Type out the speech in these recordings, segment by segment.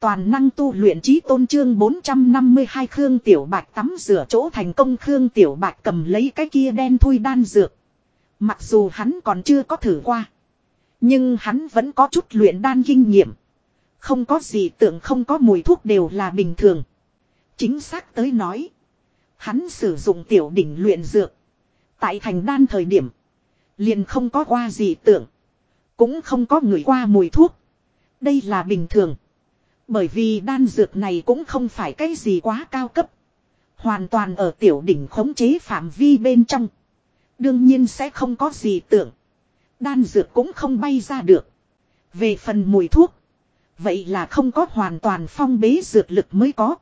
Toàn năng tu luyện trí tôn trương 452 Khương Tiểu Bạch tắm rửa chỗ thành công Khương Tiểu Bạch cầm lấy cái kia đen thui đan dược. Mặc dù hắn còn chưa có thử qua. Nhưng hắn vẫn có chút luyện đan kinh nghiệm. Không có gì tưởng, không có mùi thuốc đều là bình thường. Chính xác tới nói. Hắn sử dụng tiểu đỉnh luyện dược. Tại thành đan thời điểm. Liền không có qua gì tưởng. Cũng không có người qua mùi thuốc. Đây là bình thường. Bởi vì đan dược này cũng không phải cái gì quá cao cấp. Hoàn toàn ở tiểu đỉnh khống chế phạm vi bên trong. Đương nhiên sẽ không có gì tưởng. Đan dược cũng không bay ra được. Về phần mùi thuốc. Vậy là không có hoàn toàn phong bế dược lực mới có.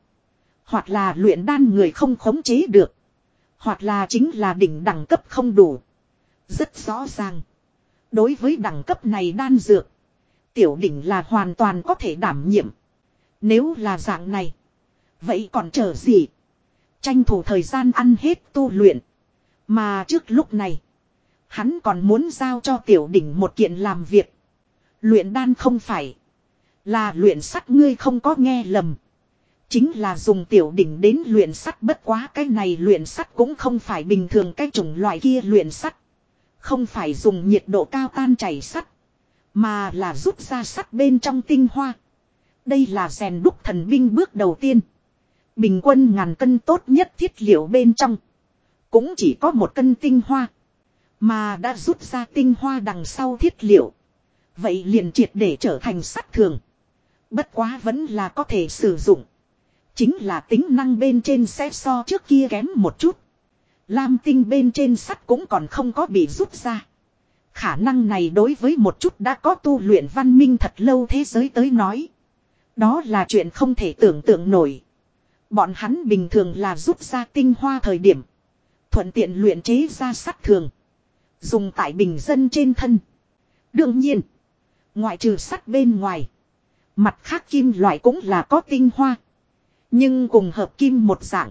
Hoặc là luyện đan người không khống chế được. Hoặc là chính là đỉnh đẳng cấp không đủ. Rất rõ ràng. Đối với đẳng cấp này đan dược. Tiểu đỉnh là hoàn toàn có thể đảm nhiệm. Nếu là dạng này. Vậy còn chờ gì? Tranh thủ thời gian ăn hết tu luyện. Mà trước lúc này. Hắn còn muốn giao cho tiểu đỉnh một kiện làm việc. Luyện đan không phải. Là luyện sắt, ngươi không có nghe lầm. Chính là dùng tiểu đỉnh đến luyện sắt, bất quá cái này luyện sắt cũng không phải bình thường, cái chủng loại kia luyện sắt. Không phải dùng nhiệt độ cao tan chảy sắt. Mà là rút ra sắt bên trong tinh hoa. Đây là rèn đúc thần binh bước đầu tiên. Bình quân ngàn cân tốt nhất thiết liệu bên trong. Cũng chỉ có một cân tinh hoa. Mà đã rút ra tinh hoa đằng sau thiết liệu. Vậy liền triệt để trở thành sắt thường. Bất quá vẫn là có thể sử dụng. Chính là tính năng bên trên sẽ so trước kia kém một chút. Lam tinh bên trên sắt cũng còn không có bị rút ra. Khả năng này đối với một chút đã có tu luyện văn minh thật lâu thế giới tới nói. Đó là chuyện không thể tưởng tượng nổi. Bọn hắn bình thường là rút ra tinh hoa thời điểm. Thuận tiện luyện chế ra sắt thường. Dùng tại bình dân trên thân. Đương nhiên. Ngoại trừ sắt bên ngoài. Mặt khác kim loại cũng là có tinh hoa. Nhưng cùng hợp kim một dạng.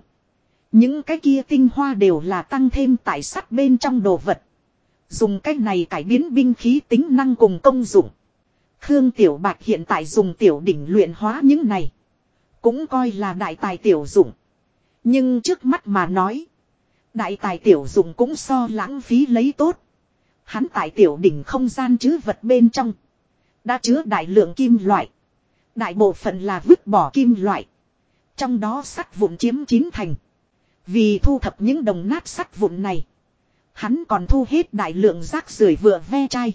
Những cái kia tinh hoa đều là tăng thêm tại sắt bên trong đồ vật. Dùng cách này cải biến binh khí tính năng cùng công dụng. Khương Tiểu Bạch hiện tại dùng tiểu đỉnh luyện hóa những này. Cũng coi là đại tài tiểu dụng. Nhưng trước mắt mà nói. Đại tài tiểu dụng cũng so lãng phí lấy tốt. Hắn tại tiểu đỉnh không gian chứ vật bên trong. Đã chứa đại lượng kim loại. Đại bộ phận là vứt bỏ kim loại. Trong đó sắt vụn chiếm chín thành. Vì thu thập những đồng nát sắt vụn này. Hắn còn thu hết đại lượng rác rưởi vừa ve chai.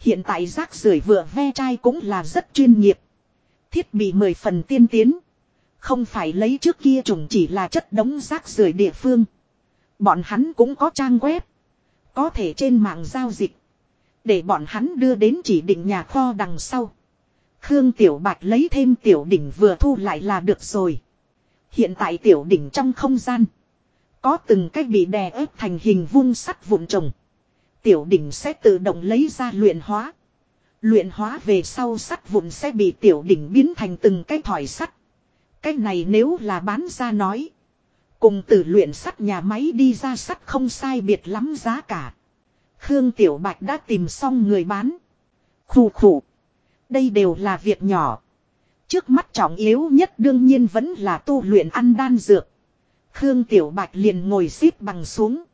Hiện tại rác rưởi vừa ve chai cũng là rất chuyên nghiệp. Thiết bị mười phần tiên tiến. Không phải lấy trước kia trùng chỉ là chất đống rác rưởi địa phương. Bọn hắn cũng có trang web. Có thể trên mạng giao dịch. Để bọn hắn đưa đến chỉ định nhà kho đằng sau. Khương Tiểu Bạch lấy thêm tiểu đỉnh vừa thu lại là được rồi. Hiện tại tiểu đỉnh trong không gian. Có từng cách bị đè ép thành hình vuông sắt vụn trồng. Tiểu đỉnh sẽ tự động lấy ra luyện hóa. Luyện hóa về sau sắt vụn sẽ bị tiểu đỉnh biến thành từng cái thỏi sắt. Cái này nếu là bán ra nói. Cùng từ luyện sắt nhà máy đi ra sắt không sai biệt lắm giá cả. Khương Tiểu Bạch đã tìm xong người bán. Khủ khủ. Đây đều là việc nhỏ. Trước mắt trọng yếu nhất đương nhiên vẫn là tu luyện ăn đan dược. Khương Tiểu Bạch liền ngồi xếp bằng xuống.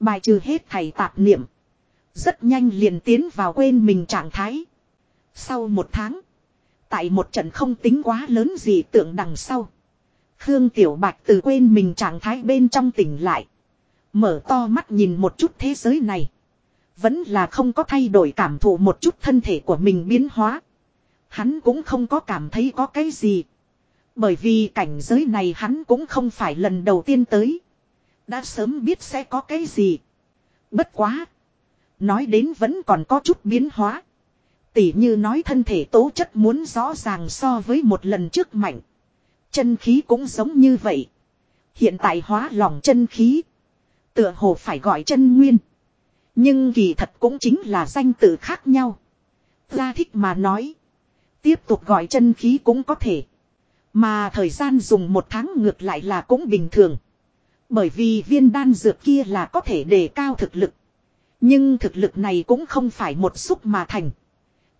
Bài trừ hết thầy tạp niệm. Rất nhanh liền tiến vào quên mình trạng thái. Sau một tháng. Tại một trận không tính quá lớn gì tượng đằng sau. Khương Tiểu Bạch từ quên mình trạng thái bên trong tỉnh lại. Mở to mắt nhìn một chút thế giới này. Vẫn là không có thay đổi cảm thụ một chút thân thể của mình biến hóa. Hắn cũng không có cảm thấy có cái gì. Bởi vì cảnh giới này hắn cũng không phải lần đầu tiên tới. Đã sớm biết sẽ có cái gì. Bất quá. Nói đến vẫn còn có chút biến hóa. Tỉ như nói thân thể tố chất muốn rõ ràng so với một lần trước mạnh. Chân khí cũng giống như vậy. Hiện tại hóa lòng chân khí. Tựa hồ phải gọi chân nguyên. Nhưng kỳ thật cũng chính là danh từ khác nhau. Ra thích mà nói. Tiếp tục gọi chân khí cũng có thể. Mà thời gian dùng một tháng ngược lại là cũng bình thường. Bởi vì viên đan dược kia là có thể đề cao thực lực. Nhưng thực lực này cũng không phải một xúc mà thành.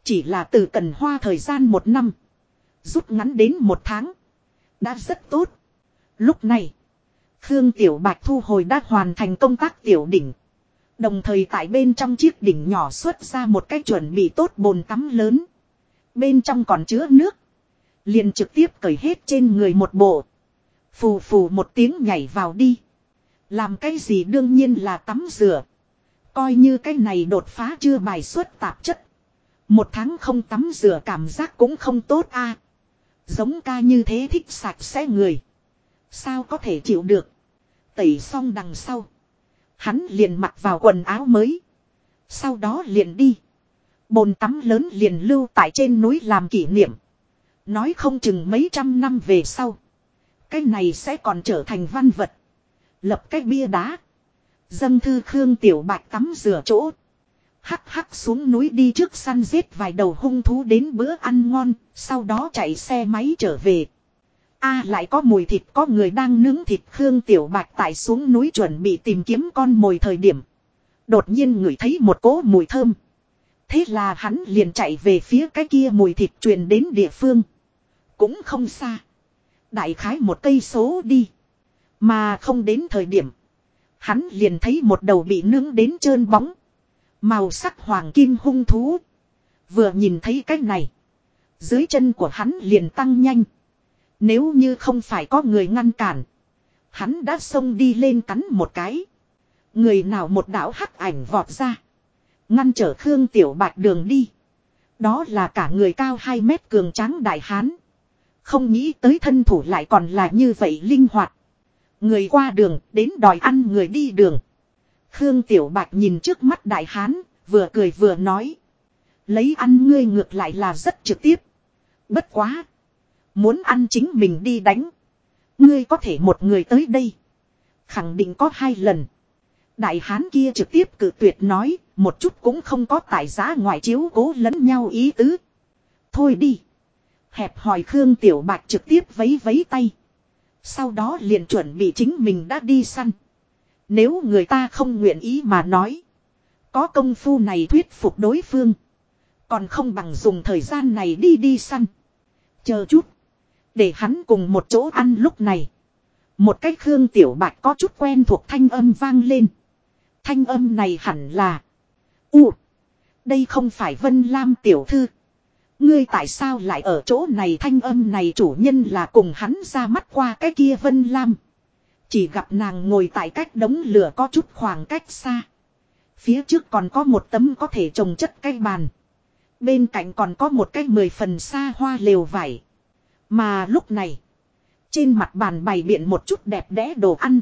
Chỉ là từ cần hoa thời gian một năm. Rút ngắn đến một tháng. Đã rất tốt. Lúc này. Khương Tiểu Bạch thu hồi đã hoàn thành công tác tiểu đỉnh. Đồng thời tại bên trong chiếc đỉnh nhỏ xuất ra một cái chuẩn bị tốt bồn tắm lớn. Bên trong còn chứa nước. Liền trực tiếp cởi hết trên người một bộ. Phù phù một tiếng nhảy vào đi. Làm cái gì đương nhiên là tắm rửa. Coi như cái này đột phá chưa bài xuất tạp chất. Một tháng không tắm rửa cảm giác cũng không tốt a. Giống ca như thế thích sạch sẽ người. Sao có thể chịu được. Tẩy xong đằng sau. Hắn liền mặc vào quần áo mới. Sau đó liền đi. Bồn tắm lớn liền lưu tại trên núi làm kỷ niệm. Nói không chừng mấy trăm năm về sau. Cái này sẽ còn trở thành văn vật. Lập cái bia đá. Dâng thư Khương Tiểu Bạch tắm rửa chỗ. Hắc hắc xuống núi đi trước săn giết vài đầu hung thú đến bữa ăn ngon, sau đó chạy xe máy trở về. a lại có mùi thịt có người đang nướng thịt Khương Tiểu Bạch tại xuống núi chuẩn bị tìm kiếm con mồi thời điểm. Đột nhiên ngửi thấy một cỗ mùi thơm. Thế là hắn liền chạy về phía cái kia mùi thịt truyền đến địa phương. Cũng không xa. Đại khái một cây số đi. Mà không đến thời điểm. Hắn liền thấy một đầu bị nướng đến trơn bóng. Màu sắc hoàng kim hung thú. Vừa nhìn thấy cái này. Dưới chân của hắn liền tăng nhanh. Nếu như không phải có người ngăn cản. Hắn đã xông đi lên cắn một cái. Người nào một đảo hắc ảnh vọt ra. Ngăn trở Khương Tiểu Bạch đường đi. Đó là cả người cao 2 mét cường tráng đại hán. Không nghĩ tới thân thủ lại còn là như vậy linh hoạt. Người qua đường đến đòi ăn người đi đường. Khương Tiểu Bạch nhìn trước mắt đại hán, vừa cười vừa nói. Lấy ăn ngươi ngược lại là rất trực tiếp. Bất quá. Muốn ăn chính mình đi đánh. Ngươi có thể một người tới đây. Khẳng định có hai lần. Đại hán kia trực tiếp cự tuyệt nói, một chút cũng không có tài giá ngoại chiếu cố lẫn nhau ý tứ. Thôi đi. Hẹp hỏi Khương Tiểu Bạch trực tiếp vấy vấy tay. Sau đó liền chuẩn bị chính mình đã đi săn. Nếu người ta không nguyện ý mà nói. Có công phu này thuyết phục đối phương. Còn không bằng dùng thời gian này đi đi săn. Chờ chút. Để hắn cùng một chỗ ăn lúc này. Một cách Khương Tiểu Bạch có chút quen thuộc thanh âm vang lên. Thanh âm này hẳn là. U. Đây không phải Vân Lam Tiểu Thư. Ngươi tại sao lại ở chỗ này thanh âm này chủ nhân là cùng hắn ra mắt qua cái kia Vân Lam. Chỉ gặp nàng ngồi tại cách đống lửa có chút khoảng cách xa. Phía trước còn có một tấm có thể trồng chất cây bàn. Bên cạnh còn có một cái mười phần xa hoa lều vải. Mà lúc này. Trên mặt bàn bày biện một chút đẹp đẽ đồ ăn.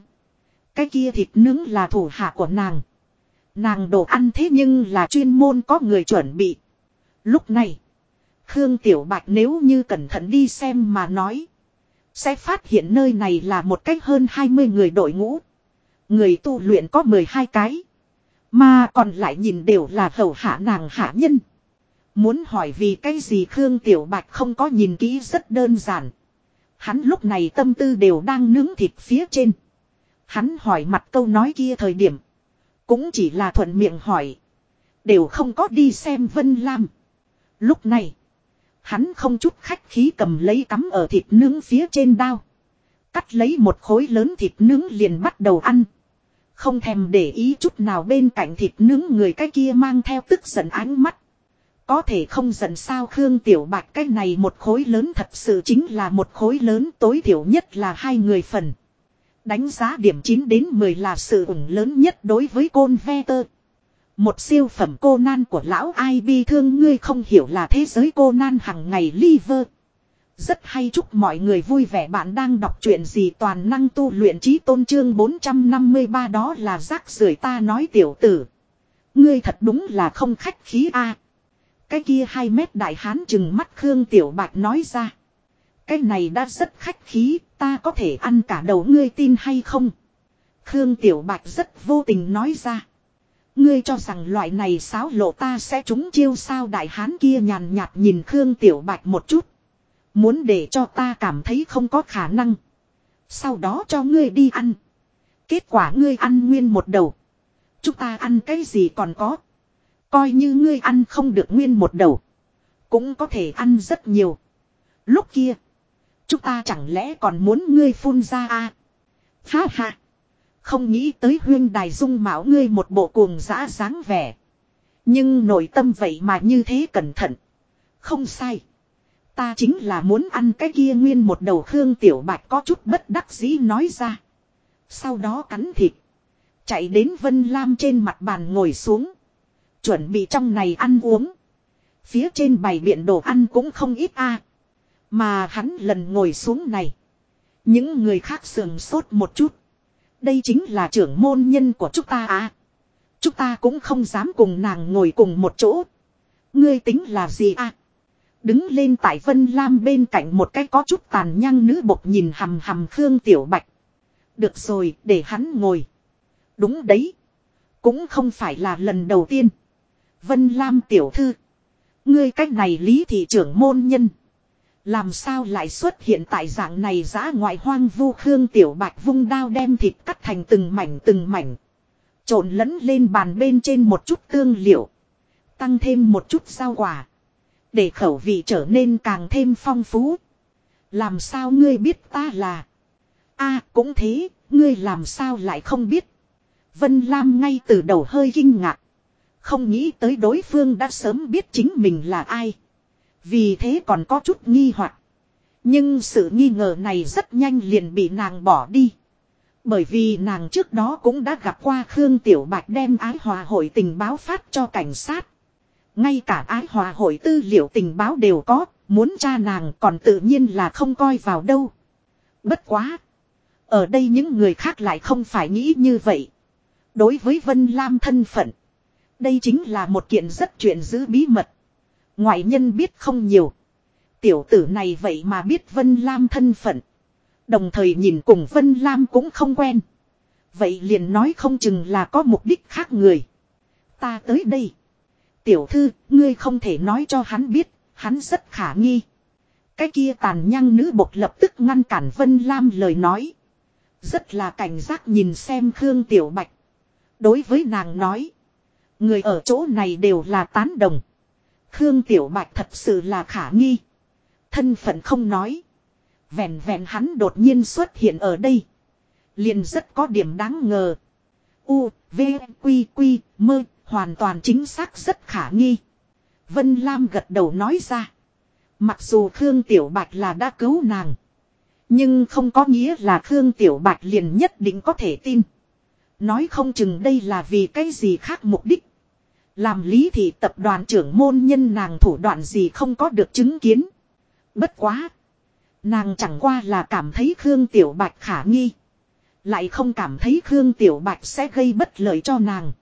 Cái kia thịt nướng là thủ hạ của nàng. Nàng đồ ăn thế nhưng là chuyên môn có người chuẩn bị. Lúc này. Khương Tiểu Bạch nếu như cẩn thận đi xem mà nói. Sẽ phát hiện nơi này là một cách hơn 20 người đội ngũ. Người tu luyện có 12 cái. Mà còn lại nhìn đều là hầu hạ nàng hạ nhân. Muốn hỏi vì cái gì Khương Tiểu Bạch không có nhìn kỹ rất đơn giản. Hắn lúc này tâm tư đều đang nướng thịt phía trên. Hắn hỏi mặt câu nói kia thời điểm. Cũng chỉ là thuận miệng hỏi. Đều không có đi xem Vân Lam. Lúc này. Hắn không chút khách khí cầm lấy cắm ở thịt nướng phía trên đao. Cắt lấy một khối lớn thịt nướng liền bắt đầu ăn. Không thèm để ý chút nào bên cạnh thịt nướng người cái kia mang theo tức giận ánh mắt. Có thể không giận sao Khương Tiểu Bạch cái này một khối lớn thật sự chính là một khối lớn tối thiểu nhất là hai người phần. Đánh giá điểm 9 đến 10 là sự ủng lớn nhất đối với côn ve tơ. Một siêu phẩm cô nan của lão ai bi thương ngươi không hiểu là thế giới cô nan hằng ngày liver. Rất hay chúc mọi người vui vẻ bạn đang đọc chuyện gì toàn năng tu luyện trí tôn trương 453 đó là rác rưởi ta nói tiểu tử. Ngươi thật đúng là không khách khí a. Cái kia hai mét đại hán chừng mắt Khương Tiểu Bạch nói ra. Cái này đã rất khách khí, ta có thể ăn cả đầu ngươi tin hay không? Khương Tiểu Bạch rất vô tình nói ra. Ngươi cho rằng loại này xáo lộ ta sẽ trúng chiêu sao đại hán kia nhàn nhạt nhìn Khương Tiểu Bạch một chút. Muốn để cho ta cảm thấy không có khả năng. Sau đó cho ngươi đi ăn. Kết quả ngươi ăn nguyên một đầu. Chúng ta ăn cái gì còn có. Coi như ngươi ăn không được nguyên một đầu. Cũng có thể ăn rất nhiều. Lúc kia. Chúng ta chẳng lẽ còn muốn ngươi phun ra à? Ha ha. Không nghĩ tới huyên đài dung mạo ngươi một bộ cuồng dã dáng vẻ. Nhưng nội tâm vậy mà như thế cẩn thận. Không sai. Ta chính là muốn ăn cái kia nguyên một đầu Khương Tiểu Bạch có chút bất đắc dĩ nói ra. Sau đó cắn thịt. Chạy đến Vân Lam trên mặt bàn ngồi xuống. Chuẩn bị trong này ăn uống. Phía trên bày biện đồ ăn cũng không ít a Mà hắn lần ngồi xuống này. Những người khác sườn sốt một chút. Đây chính là trưởng môn nhân của chúng ta à. Chúng ta cũng không dám cùng nàng ngồi cùng một chỗ. Ngươi tính là gì à? Đứng lên tại Vân Lam bên cạnh một cái có chút tàn nhang nữ bộc nhìn hầm hầm Khương Tiểu Bạch. Được rồi, để hắn ngồi. Đúng đấy. Cũng không phải là lần đầu tiên. Vân Lam tiểu thư. Ngươi cách này lý thị trưởng môn nhân. Làm sao lại xuất hiện tại dạng này giã ngoại hoang vu Khương Tiểu Bạch vung đao đem thịt cắt thành từng mảnh từng mảnh. Trộn lẫn lên bàn bên trên một chút tương liệu. Tăng thêm một chút rau quả. Để khẩu vị trở nên càng thêm phong phú. Làm sao ngươi biết ta là. a cũng thế, ngươi làm sao lại không biết. Vân Lam ngay từ đầu hơi kinh ngạc. Không nghĩ tới đối phương đã sớm biết chính mình là ai. Vì thế còn có chút nghi hoặc. Nhưng sự nghi ngờ này rất nhanh liền bị nàng bỏ đi. Bởi vì nàng trước đó cũng đã gặp qua Khương Tiểu Bạch đem ái hòa hội tình báo phát cho cảnh sát. Ngay cả ái hòa hội tư liệu tình báo đều có, muốn tra nàng còn tự nhiên là không coi vào đâu. Bất quá. Ở đây những người khác lại không phải nghĩ như vậy. Đối với Vân Lam thân phận. Đây chính là một kiện rất chuyện giữ bí mật. Ngoại nhân biết không nhiều. Tiểu tử này vậy mà biết Vân Lam thân phận. Đồng thời nhìn cùng Vân Lam cũng không quen. Vậy liền nói không chừng là có mục đích khác người. Ta tới đây. Tiểu thư, ngươi không thể nói cho hắn biết, hắn rất khả nghi. Cái kia tàn nhang nữ bột lập tức ngăn cản Vân Lam lời nói. Rất là cảnh giác nhìn xem Khương Tiểu Bạch. Đối với nàng nói. Người ở chỗ này đều là tán đồng. Khương Tiểu Bạch thật sự là khả nghi. Thân phận không nói. Vẹn vẹn hắn đột nhiên xuất hiện ở đây. liền rất có điểm đáng ngờ. U, V, Quy, Quy, Mơ, hoàn toàn chính xác rất khả nghi. Vân Lam gật đầu nói ra. Mặc dù Khương Tiểu Bạch là đã cứu nàng. Nhưng không có nghĩa là Khương Tiểu Bạch liền nhất định có thể tin. Nói không chừng đây là vì cái gì khác mục đích. Làm lý thị tập đoàn trưởng môn nhân nàng thủ đoạn gì không có được chứng kiến. Bất quá. Nàng chẳng qua là cảm thấy Khương Tiểu Bạch khả nghi. Lại không cảm thấy Khương Tiểu Bạch sẽ gây bất lợi cho nàng.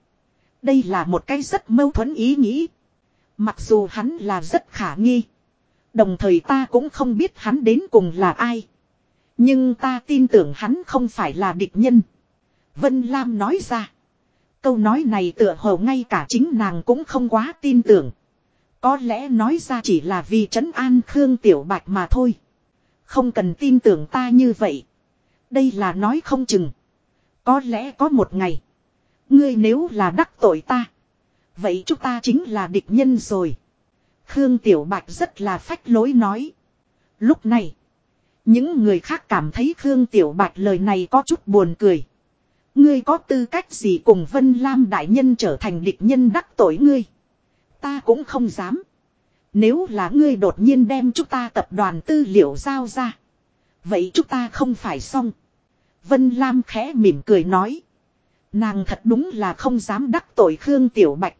Đây là một cái rất mâu thuẫn ý nghĩ. Mặc dù hắn là rất khả nghi. Đồng thời ta cũng không biết hắn đến cùng là ai. Nhưng ta tin tưởng hắn không phải là địch nhân. Vân Lam nói ra. Câu nói này tựa hồ ngay cả chính nàng cũng không quá tin tưởng. Có lẽ nói ra chỉ là vì trấn an Khương Tiểu Bạch mà thôi. Không cần tin tưởng ta như vậy. Đây là nói không chừng. Có lẽ có một ngày. Ngươi nếu là đắc tội ta. Vậy chúng ta chính là địch nhân rồi. Khương Tiểu Bạch rất là phách lối nói. Lúc này. Những người khác cảm thấy Khương Tiểu Bạch lời này có chút buồn cười. Ngươi có tư cách gì cùng Vân Lam đại nhân trở thành địch nhân đắc tội ngươi. Ta cũng không dám. Nếu là ngươi đột nhiên đem chúng ta tập đoàn tư liệu giao ra. Vậy chúng ta không phải xong. Vân Lam khẽ mỉm cười nói. Nàng thật đúng là không dám đắc tội Khương Tiểu Bạch.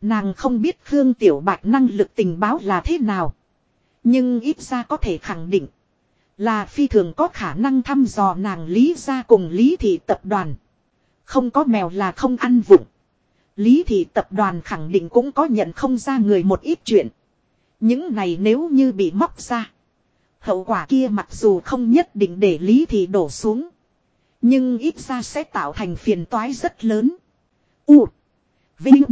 Nàng không biết Khương Tiểu Bạch năng lực tình báo là thế nào. Nhưng ít ra có thể khẳng định. Là phi thường có khả năng thăm dò nàng Lý ra cùng Lý Thị tập đoàn. Không có mèo là không ăn vụng. Lý Thị tập đoàn khẳng định cũng có nhận không ra người một ít chuyện. Những này nếu như bị móc ra. Hậu quả kia mặc dù không nhất định để Lý Thị đổ xuống. Nhưng ít ra sẽ tạo thành phiền toái rất lớn. U. Vinh.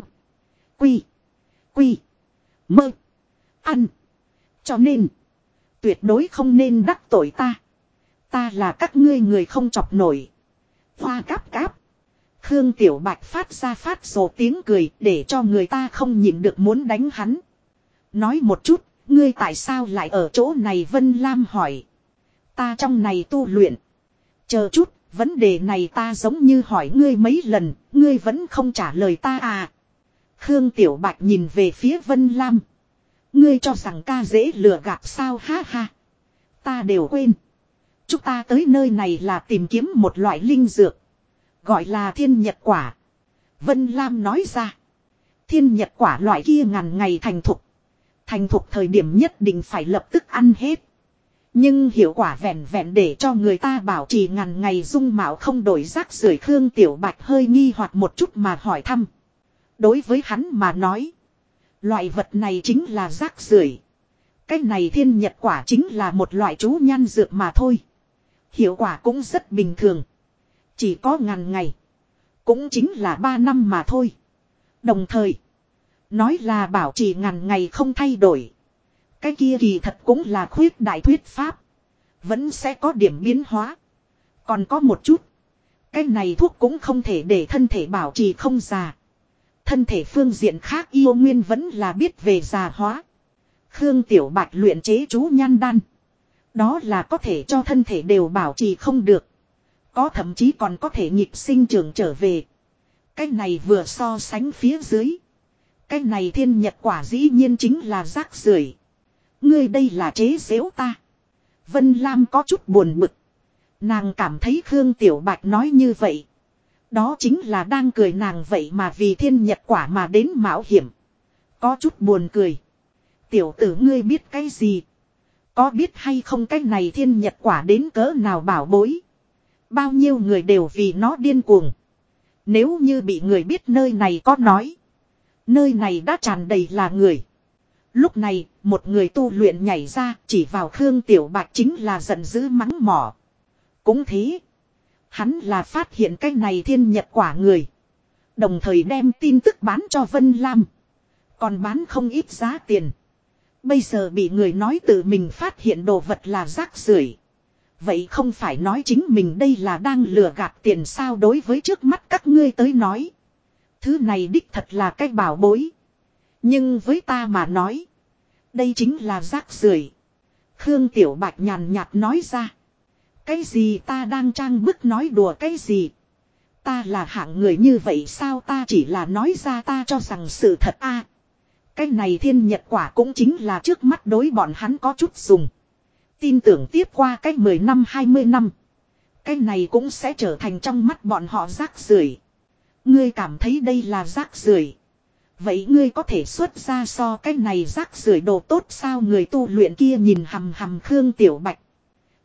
Quy. Quy. Mơ. Ăn. Cho nên. Tuyệt đối không nên đắc tội ta. Ta là các ngươi người không chọc nổi. Hoa cáp cáp. Khương Tiểu Bạch phát ra phát rồ tiếng cười để cho người ta không nhịn được muốn đánh hắn. Nói một chút, ngươi tại sao lại ở chỗ này Vân Lam hỏi. Ta trong này tu luyện. Chờ chút, vấn đề này ta giống như hỏi ngươi mấy lần, ngươi vẫn không trả lời ta à. Khương Tiểu Bạch nhìn về phía Vân Lam. Ngươi cho rằng ca dễ lừa gạt sao ha ha. Ta đều quên. Chúng ta tới nơi này là tìm kiếm một loại linh dược. Gọi là thiên nhật quả. Vân Lam nói ra. Thiên nhật quả loại kia ngàn ngày thành thục. Thành thục thời điểm nhất định phải lập tức ăn hết. Nhưng hiệu quả vẹn vẹn để cho người ta bảo trì ngàn ngày dung mạo không đổi rác rưởi Khương Tiểu Bạch hơi nghi hoặc một chút mà hỏi thăm. Đối với hắn mà nói. Loại vật này chính là rác rưởi Cái này thiên nhật quả chính là một loại chú nhan dược mà thôi. Hiệu quả cũng rất bình thường. Chỉ có ngàn ngày. Cũng chính là ba năm mà thôi. Đồng thời. Nói là bảo trì ngàn ngày không thay đổi. Cái kia kỳ thật cũng là khuyết đại thuyết pháp. Vẫn sẽ có điểm biến hóa. Còn có một chút. Cái này thuốc cũng không thể để thân thể bảo trì không già. Thân thể phương diện khác yêu nguyên vẫn là biết về già hóa. Khương Tiểu Bạch luyện chế chú nhan đan. Đó là có thể cho thân thể đều bảo trì không được. Có thậm chí còn có thể nhịp sinh trưởng trở về. Cái này vừa so sánh phía dưới. Cái này thiên nhật quả dĩ nhiên chính là rác rưởi. Ngươi đây là chế xếu ta. Vân Lam có chút buồn bực. Nàng cảm thấy Khương Tiểu Bạch nói như vậy. Đó chính là đang cười nàng vậy mà vì thiên nhật quả mà đến mạo hiểm. Có chút buồn cười. Tiểu tử ngươi biết cái gì? Có biết hay không cái này thiên nhật quả đến cỡ nào bảo bối? Bao nhiêu người đều vì nó điên cuồng. Nếu như bị người biết nơi này có nói. Nơi này đã tràn đầy là người. Lúc này, một người tu luyện nhảy ra, chỉ vào Khương Tiểu Bạch chính là giận dữ mắng mỏ. Cũng thế. Hắn là phát hiện cái này thiên nhật quả người. Đồng thời đem tin tức bán cho Vân Lam. Còn bán không ít giá tiền. Bây giờ bị người nói tự mình phát hiện đồ vật là rác rưởi Vậy không phải nói chính mình đây là đang lừa gạt tiền sao đối với trước mắt các ngươi tới nói. Thứ này đích thật là cái bảo bối. Nhưng với ta mà nói. Đây chính là rác rưởi Khương Tiểu Bạch nhàn nhạt nói ra. Cái gì ta đang trang bức nói đùa cái gì. Ta là hạng người như vậy sao ta chỉ là nói ra ta cho rằng sự thật a Cái này thiên nhật quả cũng chính là trước mắt đối bọn hắn có chút dùng. Tin tưởng tiếp qua cách 10 năm 20 năm. Cái này cũng sẽ trở thành trong mắt bọn họ rác rưởi Ngươi cảm thấy đây là rác rưởi Vậy ngươi có thể xuất ra so cái này rác rưởi đồ tốt sao người tu luyện kia nhìn hầm hầm Khương Tiểu Bạch.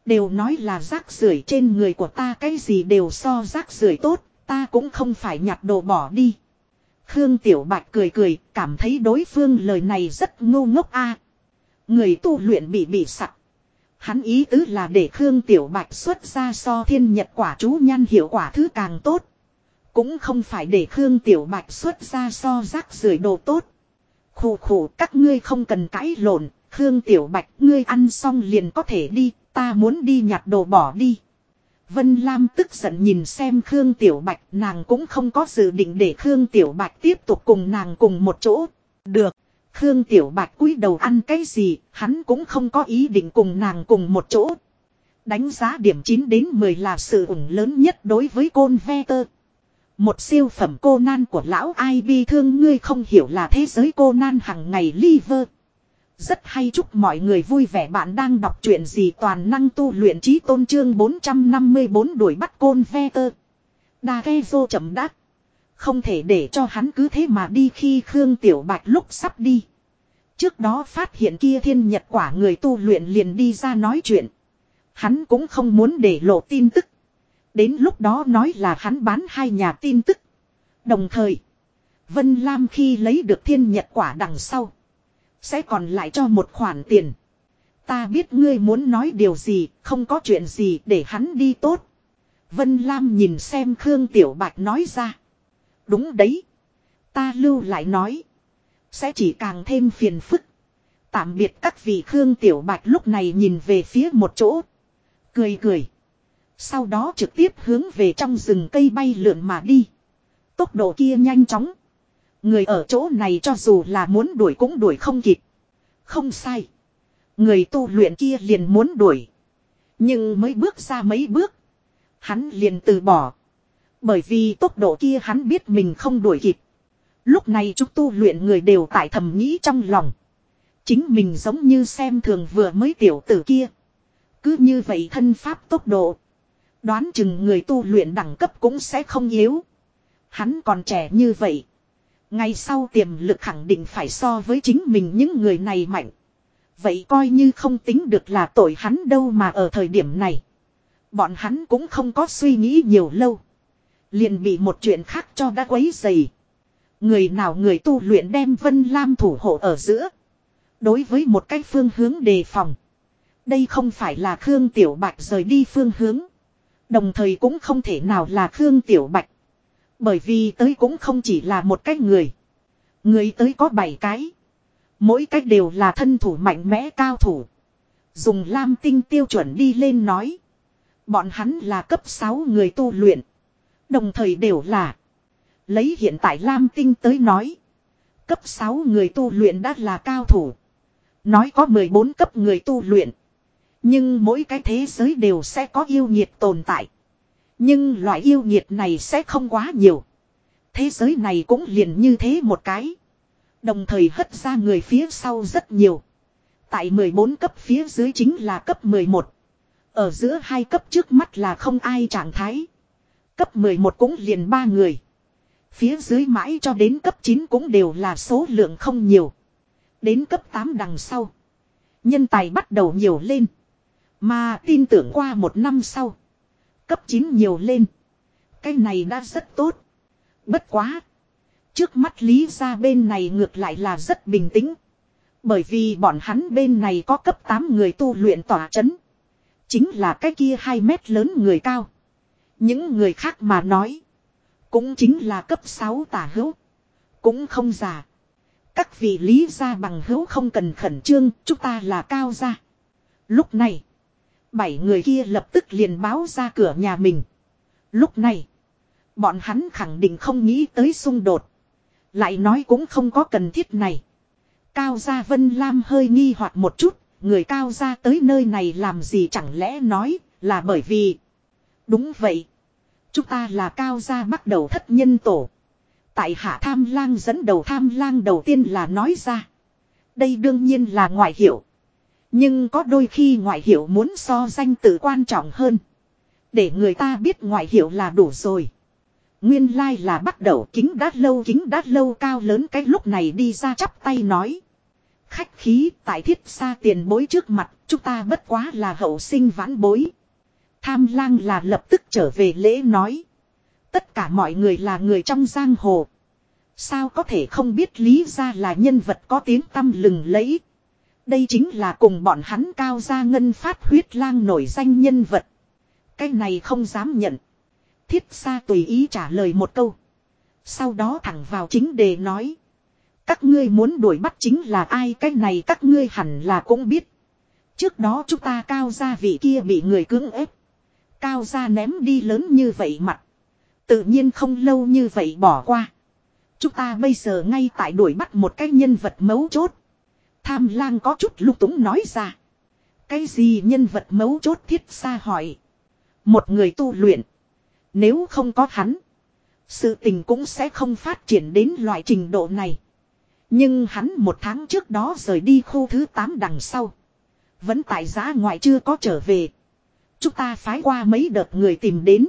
Đều nói là rác rưởi trên người của ta cái gì đều so rác rưởi tốt, ta cũng không phải nhặt đồ bỏ đi. Khương Tiểu Bạch cười cười, cảm thấy đối phương lời này rất ngu ngốc a. Người tu luyện bị bị sặc. Hắn ý tứ là để Khương Tiểu Bạch xuất ra so thiên nhật quả chú nhan hiệu quả thứ càng tốt. Cũng không phải để Khương Tiểu Bạch xuất ra so rác rưởi đồ tốt. Khủ khủ các ngươi không cần cãi lộn, Khương Tiểu Bạch ngươi ăn xong liền có thể đi, ta muốn đi nhặt đồ bỏ đi. Vân Lam tức giận nhìn xem Khương Tiểu Bạch, nàng cũng không có dự định để Khương Tiểu Bạch tiếp tục cùng nàng cùng một chỗ. Được, Khương Tiểu Bạch cúi đầu ăn cái gì, hắn cũng không có ý định cùng nàng cùng một chỗ. Đánh giá điểm 9 đến 10 là sự ủng lớn nhất đối với côn ve tơ. Một siêu phẩm cô nan của lão ai bi thương ngươi không hiểu là thế giới cô nan hằng ngày liver. Rất hay chúc mọi người vui vẻ bạn đang đọc truyện gì toàn năng tu luyện trí tôn trương 454 đuổi bắt côn ve tơ. đa ghe vô chậm đắt. Không thể để cho hắn cứ thế mà đi khi Khương Tiểu Bạch lúc sắp đi. Trước đó phát hiện kia thiên nhật quả người tu luyện liền đi ra nói chuyện. Hắn cũng không muốn để lộ tin tức. Đến lúc đó nói là hắn bán hai nhà tin tức. Đồng thời, Vân Lam khi lấy được thiên nhật quả đằng sau. Sẽ còn lại cho một khoản tiền. Ta biết ngươi muốn nói điều gì, không có chuyện gì để hắn đi tốt. Vân Lam nhìn xem Khương Tiểu Bạch nói ra. Đúng đấy. Ta lưu lại nói. Sẽ chỉ càng thêm phiền phức. Tạm biệt các vị Khương Tiểu Bạch lúc này nhìn về phía một chỗ. Cười cười. Sau đó trực tiếp hướng về trong rừng cây bay lượn mà đi. Tốc độ kia nhanh chóng. Người ở chỗ này cho dù là muốn đuổi cũng đuổi không kịp. Không sai. Người tu luyện kia liền muốn đuổi. Nhưng mới bước ra mấy bước. Hắn liền từ bỏ. Bởi vì tốc độ kia hắn biết mình không đuổi kịp. Lúc này chúng tu luyện người đều tại thầm nghĩ trong lòng. Chính mình giống như xem thường vừa mới tiểu tử kia. Cứ như vậy thân pháp tốc độ. Đoán chừng người tu luyện đẳng cấp cũng sẽ không yếu. Hắn còn trẻ như vậy. Ngày sau tiềm lực khẳng định phải so với chính mình những người này mạnh. Vậy coi như không tính được là tội hắn đâu mà ở thời điểm này. Bọn hắn cũng không có suy nghĩ nhiều lâu. Liền bị một chuyện khác cho đã quấy dày. Người nào người tu luyện đem Vân Lam thủ hộ ở giữa. Đối với một cái phương hướng đề phòng. Đây không phải là Khương Tiểu Bạch rời đi phương hướng. Đồng thời cũng không thể nào là Khương Tiểu Bạch. Bởi vì tới cũng không chỉ là một cái người. Người tới có bảy cái. Mỗi cách đều là thân thủ mạnh mẽ cao thủ. Dùng lam tinh tiêu chuẩn đi lên nói. Bọn hắn là cấp 6 người tu luyện. Đồng thời đều là. Lấy hiện tại lam tinh tới nói. Cấp 6 người tu luyện đã là cao thủ. Nói có 14 cấp người tu luyện. Nhưng mỗi cái thế giới đều sẽ có yêu nhiệt tồn tại. Nhưng loại yêu nhiệt này sẽ không quá nhiều. Thế giới này cũng liền như thế một cái. Đồng thời hất ra người phía sau rất nhiều. Tại 14 cấp phía dưới chính là cấp 11. Ở giữa hai cấp trước mắt là không ai trạng thái. Cấp 11 cũng liền ba người. Phía dưới mãi cho đến cấp 9 cũng đều là số lượng không nhiều. Đến cấp 8 đằng sau. Nhân tài bắt đầu nhiều lên. Mà tin tưởng qua một năm sau. Cấp 9 nhiều lên. Cái này đã rất tốt. Bất quá. Trước mắt Lý ra bên này ngược lại là rất bình tĩnh. Bởi vì bọn hắn bên này có cấp 8 người tu luyện tỏa chấn. Chính là cái kia 2 mét lớn người cao. Những người khác mà nói. Cũng chính là cấp 6 tả hữu. Cũng không già. Các vị lý gia bằng hữu không cần khẩn trương, chúng ta là cao gia. Lúc này, bảy người kia lập tức liền báo ra cửa nhà mình. Lúc này, bọn hắn khẳng định không nghĩ tới xung đột. Lại nói cũng không có cần thiết này. Cao gia Vân Lam hơi nghi hoặc một chút, người cao gia tới nơi này làm gì chẳng lẽ nói là bởi vì... Đúng vậy. Chúng ta là cao gia bắt đầu thất nhân tổ. Tại hạ tham lang dẫn đầu tham lang đầu tiên là nói ra. Đây đương nhiên là ngoại hiệu. Nhưng có đôi khi ngoại hiệu muốn so danh tự quan trọng hơn. Để người ta biết ngoại hiệu là đủ rồi. Nguyên lai like là bắt đầu kính đát lâu, kính đát lâu, cao lớn cái lúc này đi ra chắp tay nói. Khách khí, tại thiết xa tiền bối trước mặt, chúng ta bất quá là hậu sinh vãn bối. Tham lang là lập tức trở về lễ nói. Tất cả mọi người là người trong giang hồ. Sao có thể không biết lý ra là nhân vật có tiếng tâm lừng lẫy. Đây chính là cùng bọn hắn cao gia ngân phát huyết lang nổi danh nhân vật. Cái này không dám nhận. Thiết xa tùy ý trả lời một câu. Sau đó thẳng vào chính đề nói. Các ngươi muốn đuổi bắt chính là ai cái này các ngươi hẳn là cũng biết. Trước đó chúng ta cao gia vị kia bị người cưỡng ép. Cao gia ném đi lớn như vậy mặt. Tự nhiên không lâu như vậy bỏ qua. Chúng ta bây giờ ngay tại đuổi bắt một cái nhân vật mấu chốt. Tham lang có chút lung túng nói ra. Cái gì nhân vật mấu chốt thiết xa hỏi. Một người tu luyện. Nếu không có hắn. Sự tình cũng sẽ không phát triển đến loại trình độ này. Nhưng hắn một tháng trước đó rời đi khu thứ 8 đằng sau. Vẫn tại giá ngoại chưa có trở về. Chúng ta phái qua mấy đợt người tìm đến.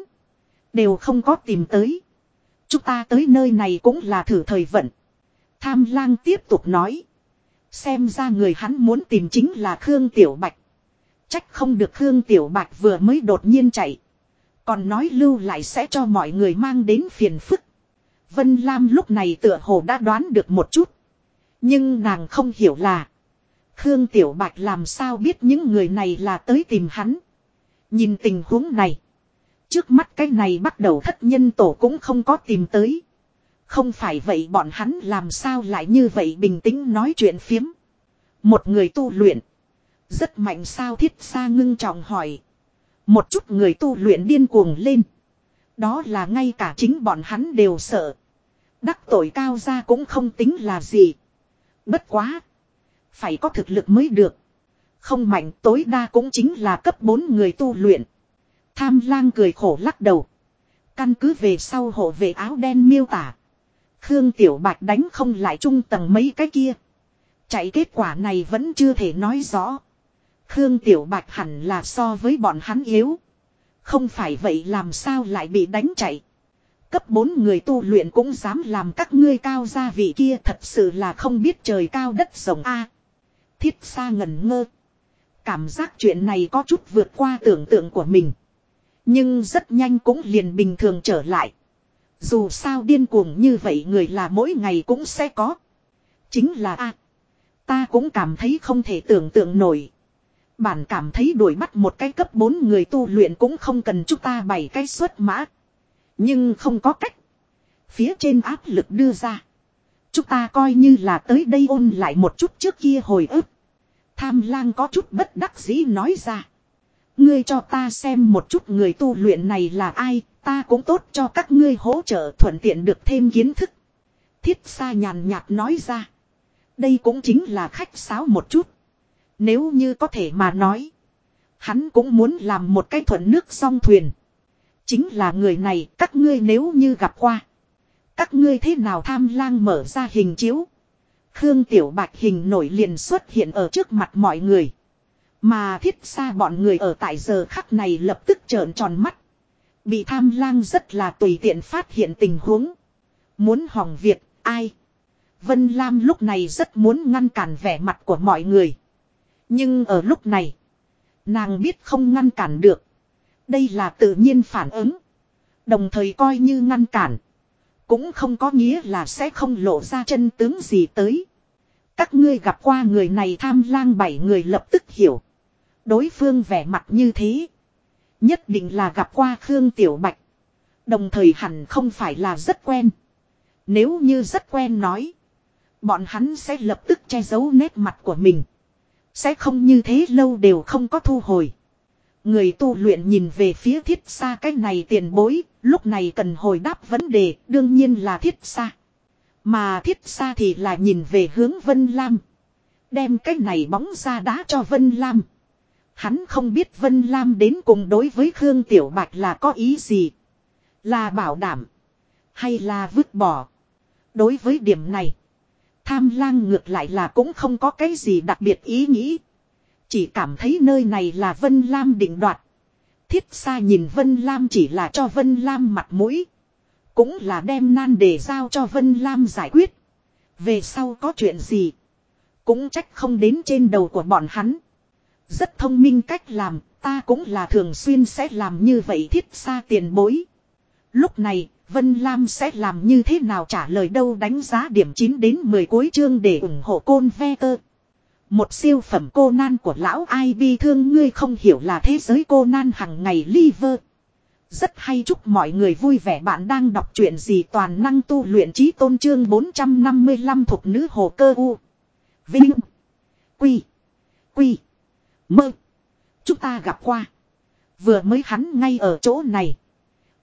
Đều không có tìm tới. Chúng ta tới nơi này cũng là thử thời vận. Tham lang tiếp tục nói. Xem ra người hắn muốn tìm chính là Khương Tiểu Bạch. Trách không được Khương Tiểu Bạch vừa mới đột nhiên chạy. Còn nói lưu lại sẽ cho mọi người mang đến phiền phức. Vân Lam lúc này tựa hồ đã đoán được một chút. Nhưng nàng không hiểu là. Khương Tiểu Bạch làm sao biết những người này là tới tìm hắn. Nhìn tình huống này. Trước mắt cái này bắt đầu thất nhân tổ cũng không có tìm tới. Không phải vậy bọn hắn làm sao lại như vậy bình tĩnh nói chuyện phiếm. Một người tu luyện. Rất mạnh sao thiết xa ngưng trọng hỏi. Một chút người tu luyện điên cuồng lên. Đó là ngay cả chính bọn hắn đều sợ. Đắc tội cao ra cũng không tính là gì. Bất quá. Phải có thực lực mới được. Không mạnh tối đa cũng chính là cấp 4 người tu luyện. Tham lang cười khổ lắc đầu. Căn cứ về sau hộ vệ áo đen miêu tả. Khương Tiểu Bạch đánh không lại trung tầng mấy cái kia. Chạy kết quả này vẫn chưa thể nói rõ. Khương Tiểu Bạch hẳn là so với bọn hắn yếu. Không phải vậy làm sao lại bị đánh chạy. Cấp 4 người tu luyện cũng dám làm các ngươi cao gia vị kia thật sự là không biết trời cao đất rộng a. thiết xa ngẩn ngơ. Cảm giác chuyện này có chút vượt qua tưởng tượng của mình. Nhưng rất nhanh cũng liền bình thường trở lại. Dù sao điên cuồng như vậy người là mỗi ngày cũng sẽ có. Chính là a Ta cũng cảm thấy không thể tưởng tượng nổi. Bản cảm thấy đuổi bắt một cái cấp 4 người tu luyện cũng không cần chúng ta bày cái xuất mã. Nhưng không có cách. Phía trên áp lực đưa ra. Chúng ta coi như là tới đây ôn lại một chút trước kia hồi ức. Tham lang có chút bất đắc dĩ nói ra. Ngươi cho ta xem một chút người tu luyện này là ai, ta cũng tốt cho các ngươi hỗ trợ thuận tiện được thêm kiến thức. Thiết xa nhàn nhạt nói ra. Đây cũng chính là khách sáo một chút. Nếu như có thể mà nói. Hắn cũng muốn làm một cái thuận nước song thuyền. Chính là người này, các ngươi nếu như gặp qua. Các ngươi thế nào tham lang mở ra hình chiếu. Khương Tiểu Bạch hình nổi liền xuất hiện ở trước mặt mọi người. Mà thiết xa bọn người ở tại giờ khắc này lập tức trợn tròn mắt. Bị tham lang rất là tùy tiện phát hiện tình huống. Muốn hỏng việc, ai? Vân Lam lúc này rất muốn ngăn cản vẻ mặt của mọi người. Nhưng ở lúc này, nàng biết không ngăn cản được. Đây là tự nhiên phản ứng. Đồng thời coi như ngăn cản. Cũng không có nghĩa là sẽ không lộ ra chân tướng gì tới. Các ngươi gặp qua người này tham lang bảy người lập tức hiểu. Đối phương vẻ mặt như thế. Nhất định là gặp qua Khương Tiểu Bạch. Đồng thời hẳn không phải là rất quen. Nếu như rất quen nói. Bọn hắn sẽ lập tức che giấu nét mặt của mình. Sẽ không như thế lâu đều không có thu hồi. Người tu luyện nhìn về phía thiết xa cái này tiền bối, lúc này cần hồi đáp vấn đề, đương nhiên là thiết xa. Mà thiết xa thì là nhìn về hướng Vân Lam. Đem cái này bóng ra đá cho Vân Lam. Hắn không biết Vân Lam đến cùng đối với Khương Tiểu Bạch là có ý gì. Là bảo đảm. Hay là vứt bỏ. Đối với điểm này. Tham lang ngược lại là cũng không có cái gì đặc biệt ý nghĩ. Chỉ cảm thấy nơi này là Vân Lam định đoạt. Thiết xa nhìn Vân Lam chỉ là cho Vân Lam mặt mũi. Cũng là đem nan đề giao cho Vân Lam giải quyết. Về sau có chuyện gì. Cũng trách không đến trên đầu của bọn hắn. Rất thông minh cách làm, ta cũng là thường xuyên sẽ làm như vậy thiết xa tiền bối. Lúc này, Vân Lam sẽ làm như thế nào trả lời đâu đánh giá điểm 9 đến 10 cuối chương để ủng hộ côn ve tơ. Một siêu phẩm cô nan của lão ai bi thương ngươi không hiểu là thế giới cô nan hằng ngày liver. Rất hay chúc mọi người vui vẻ bạn đang đọc truyện gì toàn năng tu luyện trí tôn trương 455 thuộc nữ hồ cơ u. Vinh. Quy. Quy. Mơ. Chúng ta gặp qua. Vừa mới hắn ngay ở chỗ này.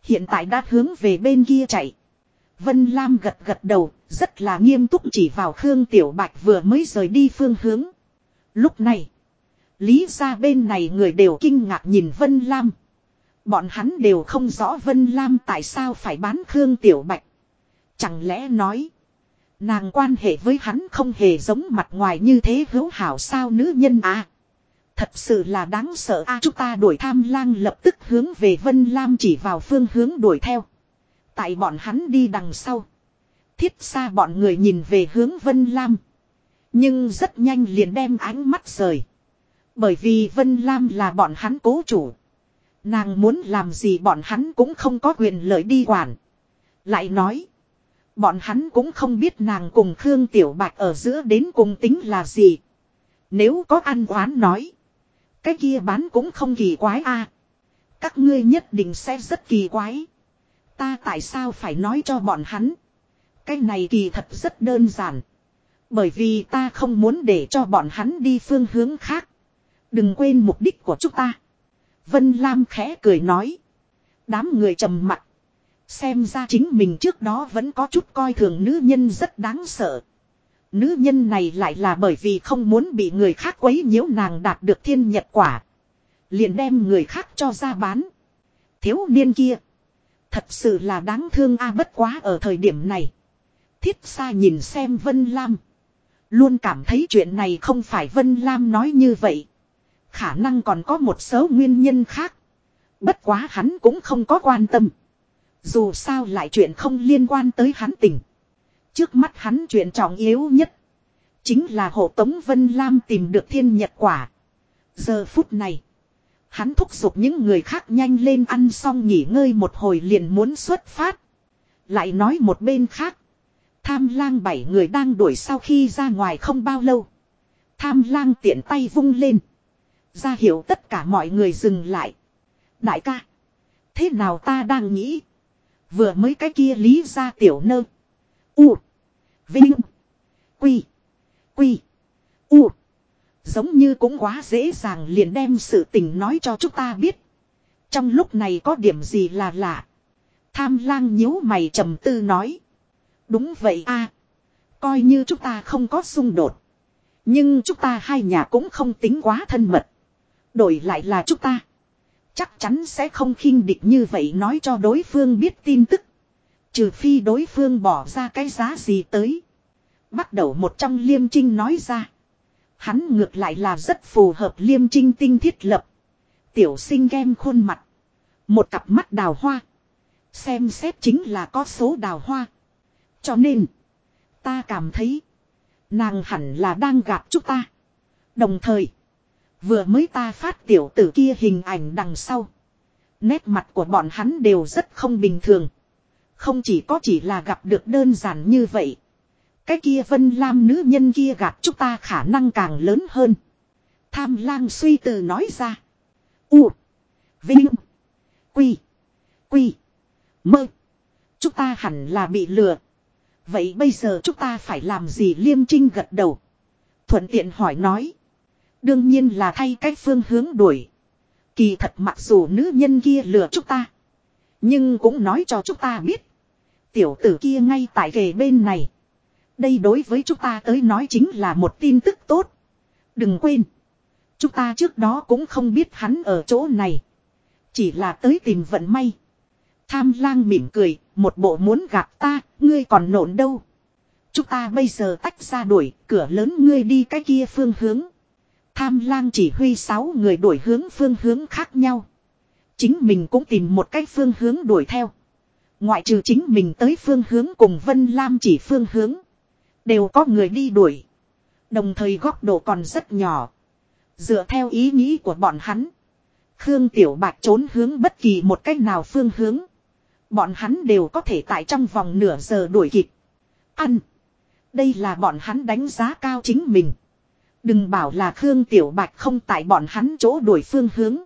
Hiện tại đã hướng về bên kia chạy. Vân Lam gật gật đầu, rất là nghiêm túc chỉ vào Khương Tiểu Bạch vừa mới rời đi phương hướng. Lúc này, lý ra bên này người đều kinh ngạc nhìn Vân Lam. Bọn hắn đều không rõ Vân Lam tại sao phải bán Khương Tiểu Bạch. Chẳng lẽ nói, nàng quan hệ với hắn không hề giống mặt ngoài như thế hữu hảo sao nữ nhân à. Thật sự là đáng sợ a, chúng ta đuổi tham lang lập tức hướng về Vân Lam chỉ vào phương hướng đuổi theo. Tại bọn hắn đi đằng sau. Thiết xa bọn người nhìn về hướng Vân Lam. Nhưng rất nhanh liền đem ánh mắt rời. Bởi vì Vân Lam là bọn hắn cố chủ. Nàng muốn làm gì bọn hắn cũng không có quyền lợi đi quản. Lại nói. Bọn hắn cũng không biết nàng cùng Khương Tiểu Bạch ở giữa đến cùng tính là gì. Nếu có ăn oán nói. Cái kia bán cũng không kỳ quái a. Các ngươi nhất định sẽ rất kỳ quái. Ta tại sao phải nói cho bọn hắn. Cái này kỳ thật rất đơn giản. Bởi vì ta không muốn để cho bọn hắn đi phương hướng khác. Đừng quên mục đích của chúng ta. Vân Lam khẽ cười nói. Đám người trầm mặt. Xem ra chính mình trước đó vẫn có chút coi thường nữ nhân rất đáng sợ. Nữ nhân này lại là bởi vì không muốn bị người khác quấy nhiễu nàng đạt được thiên nhật quả. Liền đem người khác cho ra bán. Thiếu niên kia. Thật sự là đáng thương a bất quá ở thời điểm này. Thiết xa nhìn xem Vân Lam. Luôn cảm thấy chuyện này không phải Vân Lam nói như vậy. Khả năng còn có một số nguyên nhân khác. Bất quá hắn cũng không có quan tâm. Dù sao lại chuyện không liên quan tới hắn tình. Trước mắt hắn chuyện trọng yếu nhất. Chính là hộ tống Vân Lam tìm được thiên nhật quả. Giờ phút này. Hắn thúc giục những người khác nhanh lên ăn xong nghỉ ngơi một hồi liền muốn xuất phát. Lại nói một bên khác. Tham lang bảy người đang đuổi sau khi ra ngoài không bao lâu. Tham lang tiện tay vung lên. Ra hiểu tất cả mọi người dừng lại. Đại ca. Thế nào ta đang nghĩ. Vừa mới cái kia lý ra tiểu nơ. U. Vinh. Quy. Quy. U. Giống như cũng quá dễ dàng liền đem sự tình nói cho chúng ta biết. Trong lúc này có điểm gì là lạ. Tham lang nhíu mày trầm tư nói. Đúng vậy a Coi như chúng ta không có xung đột. Nhưng chúng ta hai nhà cũng không tính quá thân mật. Đổi lại là chúng ta. Chắc chắn sẽ không khinh địch như vậy nói cho đối phương biết tin tức. Trừ phi đối phương bỏ ra cái giá gì tới. Bắt đầu một trong liêm trinh nói ra. Hắn ngược lại là rất phù hợp liêm trinh tinh thiết lập. Tiểu sinh gem khuôn mặt. Một cặp mắt đào hoa. Xem xét chính là có số đào hoa. Cho nên. Ta cảm thấy. Nàng hẳn là đang gặp chúng ta. Đồng thời. Vừa mới ta phát tiểu tử kia hình ảnh đằng sau. Nét mặt của bọn hắn đều rất không bình thường. Không chỉ có chỉ là gặp được đơn giản như vậy. Cái kia vân lam nữ nhân kia gặp chúng ta khả năng càng lớn hơn. Tham lang suy từ nói ra. U. Vinh. Quy. Quy. Mơ. Chúng ta hẳn là bị lừa. Vậy bây giờ chúng ta phải làm gì liêm trinh gật đầu. Thuận tiện hỏi nói. Đương nhiên là thay cách phương hướng đuổi. Kỳ thật mặc dù nữ nhân kia lừa chúng ta. Nhưng cũng nói cho chúng ta biết. Tiểu tử kia ngay tại kề bên này. Đây đối với chúng ta tới nói chính là một tin tức tốt. Đừng quên. Chúng ta trước đó cũng không biết hắn ở chỗ này. Chỉ là tới tìm vận may. Tham lang mỉm cười, một bộ muốn gặp ta, ngươi còn nổn đâu. Chúng ta bây giờ tách ra đuổi, cửa lớn ngươi đi cái kia phương hướng. Tham lang chỉ huy sáu người đuổi hướng phương hướng khác nhau. Chính mình cũng tìm một cái phương hướng đuổi theo. Ngoại trừ chính mình tới phương hướng cùng Vân Lam chỉ phương hướng. Đều có người đi đuổi. Đồng thời góc độ còn rất nhỏ. Dựa theo ý nghĩ của bọn hắn. Khương Tiểu Bạch trốn hướng bất kỳ một cách nào phương hướng. Bọn hắn đều có thể tại trong vòng nửa giờ đuổi kịp. Ăn. Đây là bọn hắn đánh giá cao chính mình. Đừng bảo là Khương Tiểu Bạch không tại bọn hắn chỗ đuổi phương hướng.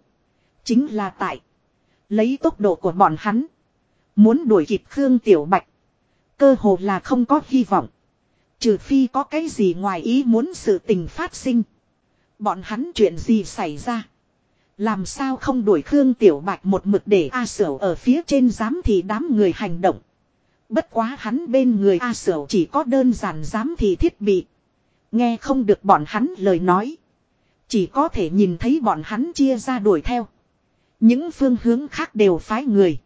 Chính là tại. Lấy tốc độ của bọn hắn. Muốn đuổi kịp Khương Tiểu Bạch. Cơ hồ là không có hy vọng. Trừ phi có cái gì ngoài ý muốn sự tình phát sinh. Bọn hắn chuyện gì xảy ra. Làm sao không đuổi Khương Tiểu Bạch một mực để A Sở ở phía trên giám thì đám người hành động. Bất quá hắn bên người A Sở chỉ có đơn giản giám thì thiết bị. Nghe không được bọn hắn lời nói. Chỉ có thể nhìn thấy bọn hắn chia ra đuổi theo. Những phương hướng khác đều phái người.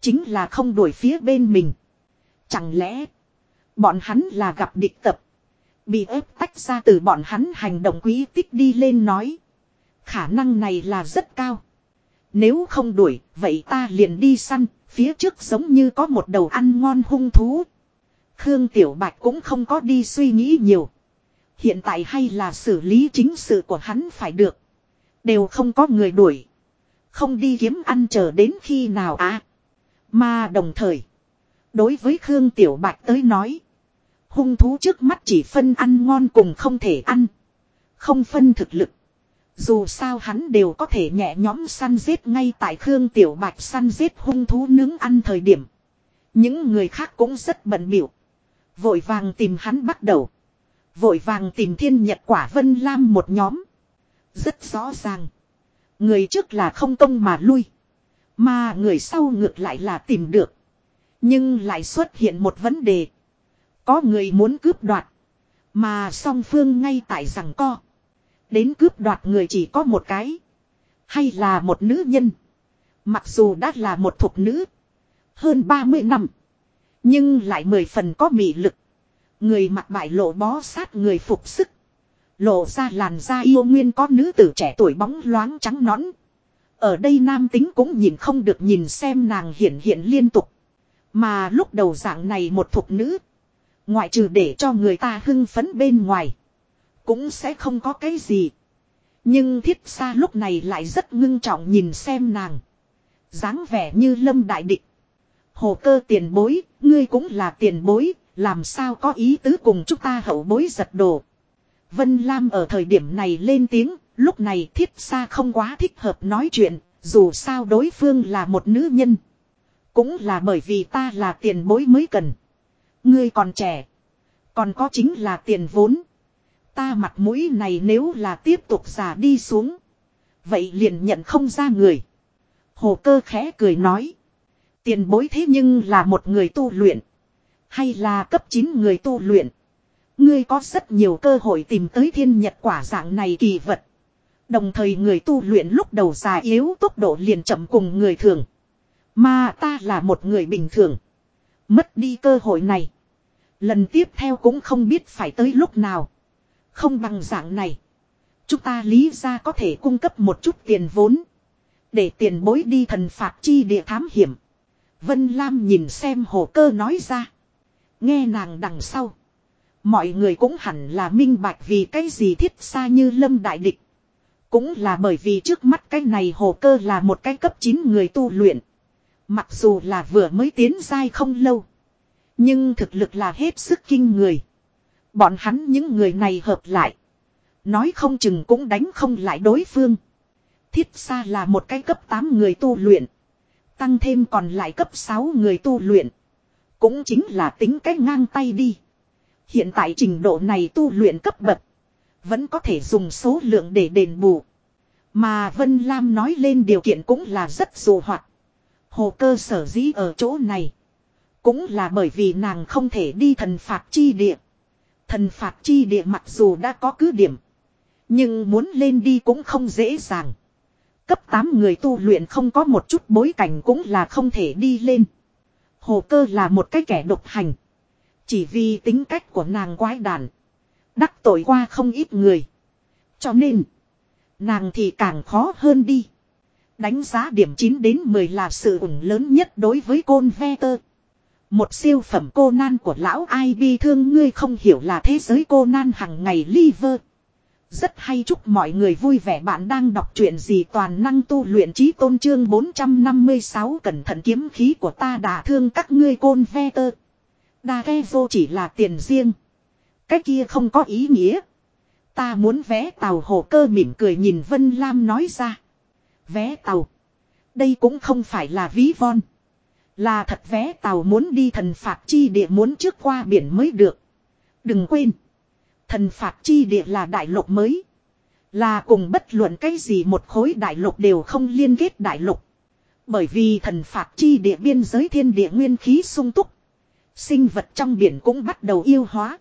Chính là không đuổi phía bên mình. Chẳng lẽ bọn hắn là gặp địch tập. Bị ép tách ra từ bọn hắn hành động quý tích đi lên nói. Khả năng này là rất cao. Nếu không đuổi, vậy ta liền đi săn, phía trước giống như có một đầu ăn ngon hung thú. Khương Tiểu Bạch cũng không có đi suy nghĩ nhiều. Hiện tại hay là xử lý chính sự của hắn phải được. Đều không có người đuổi. Không đi kiếm ăn chờ đến khi nào à. Mà đồng thời. Đối với Khương Tiểu Bạch tới nói. Hung thú trước mắt chỉ phân ăn ngon cùng không thể ăn. Không phân thực lực. Dù sao hắn đều có thể nhẹ nhóm săn giết ngay tại Khương Tiểu Bạch săn giết hung thú nướng ăn thời điểm. Những người khác cũng rất bận biểu. Vội vàng tìm hắn bắt đầu. Vội vàng tìm thiên nhật quả vân lam một nhóm. Rất rõ ràng. Người trước là không công mà lui. Mà người sau ngược lại là tìm được. Nhưng lại xuất hiện một vấn đề. Có người muốn cướp đoạt. Mà song phương ngay tại rằng co. Đến cướp đoạt người chỉ có một cái. Hay là một nữ nhân. Mặc dù đã là một thục nữ. Hơn 30 năm. Nhưng lại mười phần có mị lực. Người mặc bại lộ bó sát người phục sức. Lộ ra làn da yêu nguyên có nữ tử trẻ tuổi bóng loáng trắng nõn. Ở đây nam tính cũng nhìn không được nhìn xem nàng hiện hiện liên tục. Mà lúc đầu dạng này một thục nữ. Ngoại trừ để cho người ta hưng phấn bên ngoài. Cũng sẽ không có cái gì. Nhưng thiết xa lúc này lại rất ngưng trọng nhìn xem nàng. dáng vẻ như lâm đại địch. Hồ cơ tiền bối, ngươi cũng là tiền bối, làm sao có ý tứ cùng chúng ta hậu bối giật đồ. Vân Lam ở thời điểm này lên tiếng, lúc này thiết xa không quá thích hợp nói chuyện, dù sao đối phương là một nữ nhân. Cũng là bởi vì ta là tiền bối mới cần. Ngươi còn trẻ. Còn có chính là tiền vốn. Ta mặt mũi này nếu là tiếp tục giả đi xuống. Vậy liền nhận không ra người. Hồ cơ khẽ cười nói. Tiền bối thế nhưng là một người tu luyện. Hay là cấp 9 người tu luyện. Ngươi có rất nhiều cơ hội tìm tới thiên nhật quả dạng này kỳ vật. Đồng thời người tu luyện lúc đầu già yếu tốc độ liền chậm cùng người thường. Mà ta là một người bình thường. Mất đi cơ hội này. Lần tiếp theo cũng không biết phải tới lúc nào. Không bằng dạng này. Chúng ta lý ra có thể cung cấp một chút tiền vốn. Để tiền bối đi thần phạt chi địa thám hiểm. Vân Lam nhìn xem hồ cơ nói ra. Nghe nàng đằng sau. Mọi người cũng hẳn là minh bạch vì cái gì thiết xa như lâm đại địch. Cũng là bởi vì trước mắt cái này hồ cơ là một cái cấp 9 người tu luyện. Mặc dù là vừa mới tiến dai không lâu. Nhưng thực lực là hết sức kinh người. Bọn hắn những người này hợp lại. Nói không chừng cũng đánh không lại đối phương. Thiết xa là một cái cấp 8 người tu luyện. Tăng thêm còn lại cấp 6 người tu luyện. Cũng chính là tính cái ngang tay đi. Hiện tại trình độ này tu luyện cấp bậc. Vẫn có thể dùng số lượng để đền bù. Mà Vân Lam nói lên điều kiện cũng là rất dù hoạt. Hồ cơ sở dĩ ở chỗ này. Cũng là bởi vì nàng không thể đi thần phạt chi địa. Thần phạt chi địa mặc dù đã có cứ điểm. Nhưng muốn lên đi cũng không dễ dàng. Cấp 8 người tu luyện không có một chút bối cảnh cũng là không thể đi lên. Hồ cơ là một cái kẻ độc hành. Chỉ vì tính cách của nàng quái đản. Đắc tội qua không ít người. Cho nên. Nàng thì càng khó hơn đi. Đánh giá điểm 9 đến 10 là sự ủng lớn nhất đối với côn ve tơ. Một siêu phẩm cô nan của lão ai bi thương, ngươi không hiểu là thế giới cô nan hằng ngày liver. Rất hay chúc mọi người vui vẻ, bạn đang đọc truyện gì toàn năng tu luyện trí tôn trương 456 cẩn thận kiếm khí của ta đã thương các ngươi côn ve tơ. Đa ghe vô chỉ là tiền riêng. Cái kia không có ý nghĩa. Ta muốn vé tàu hồ cơ mỉm cười nhìn Vân Lam nói ra. Vé tàu. Đây cũng không phải là ví von. Là thật vé tàu muốn đi thần phạt chi địa muốn trước qua biển mới được. Đừng quên. Thần phạt chi địa là đại lục mới. Là cùng bất luận cái gì một khối đại lục đều không liên kết đại lục. Bởi vì thần phạt chi địa biên giới thiên địa nguyên khí sung túc. Sinh vật trong biển cũng bắt đầu yêu hóa.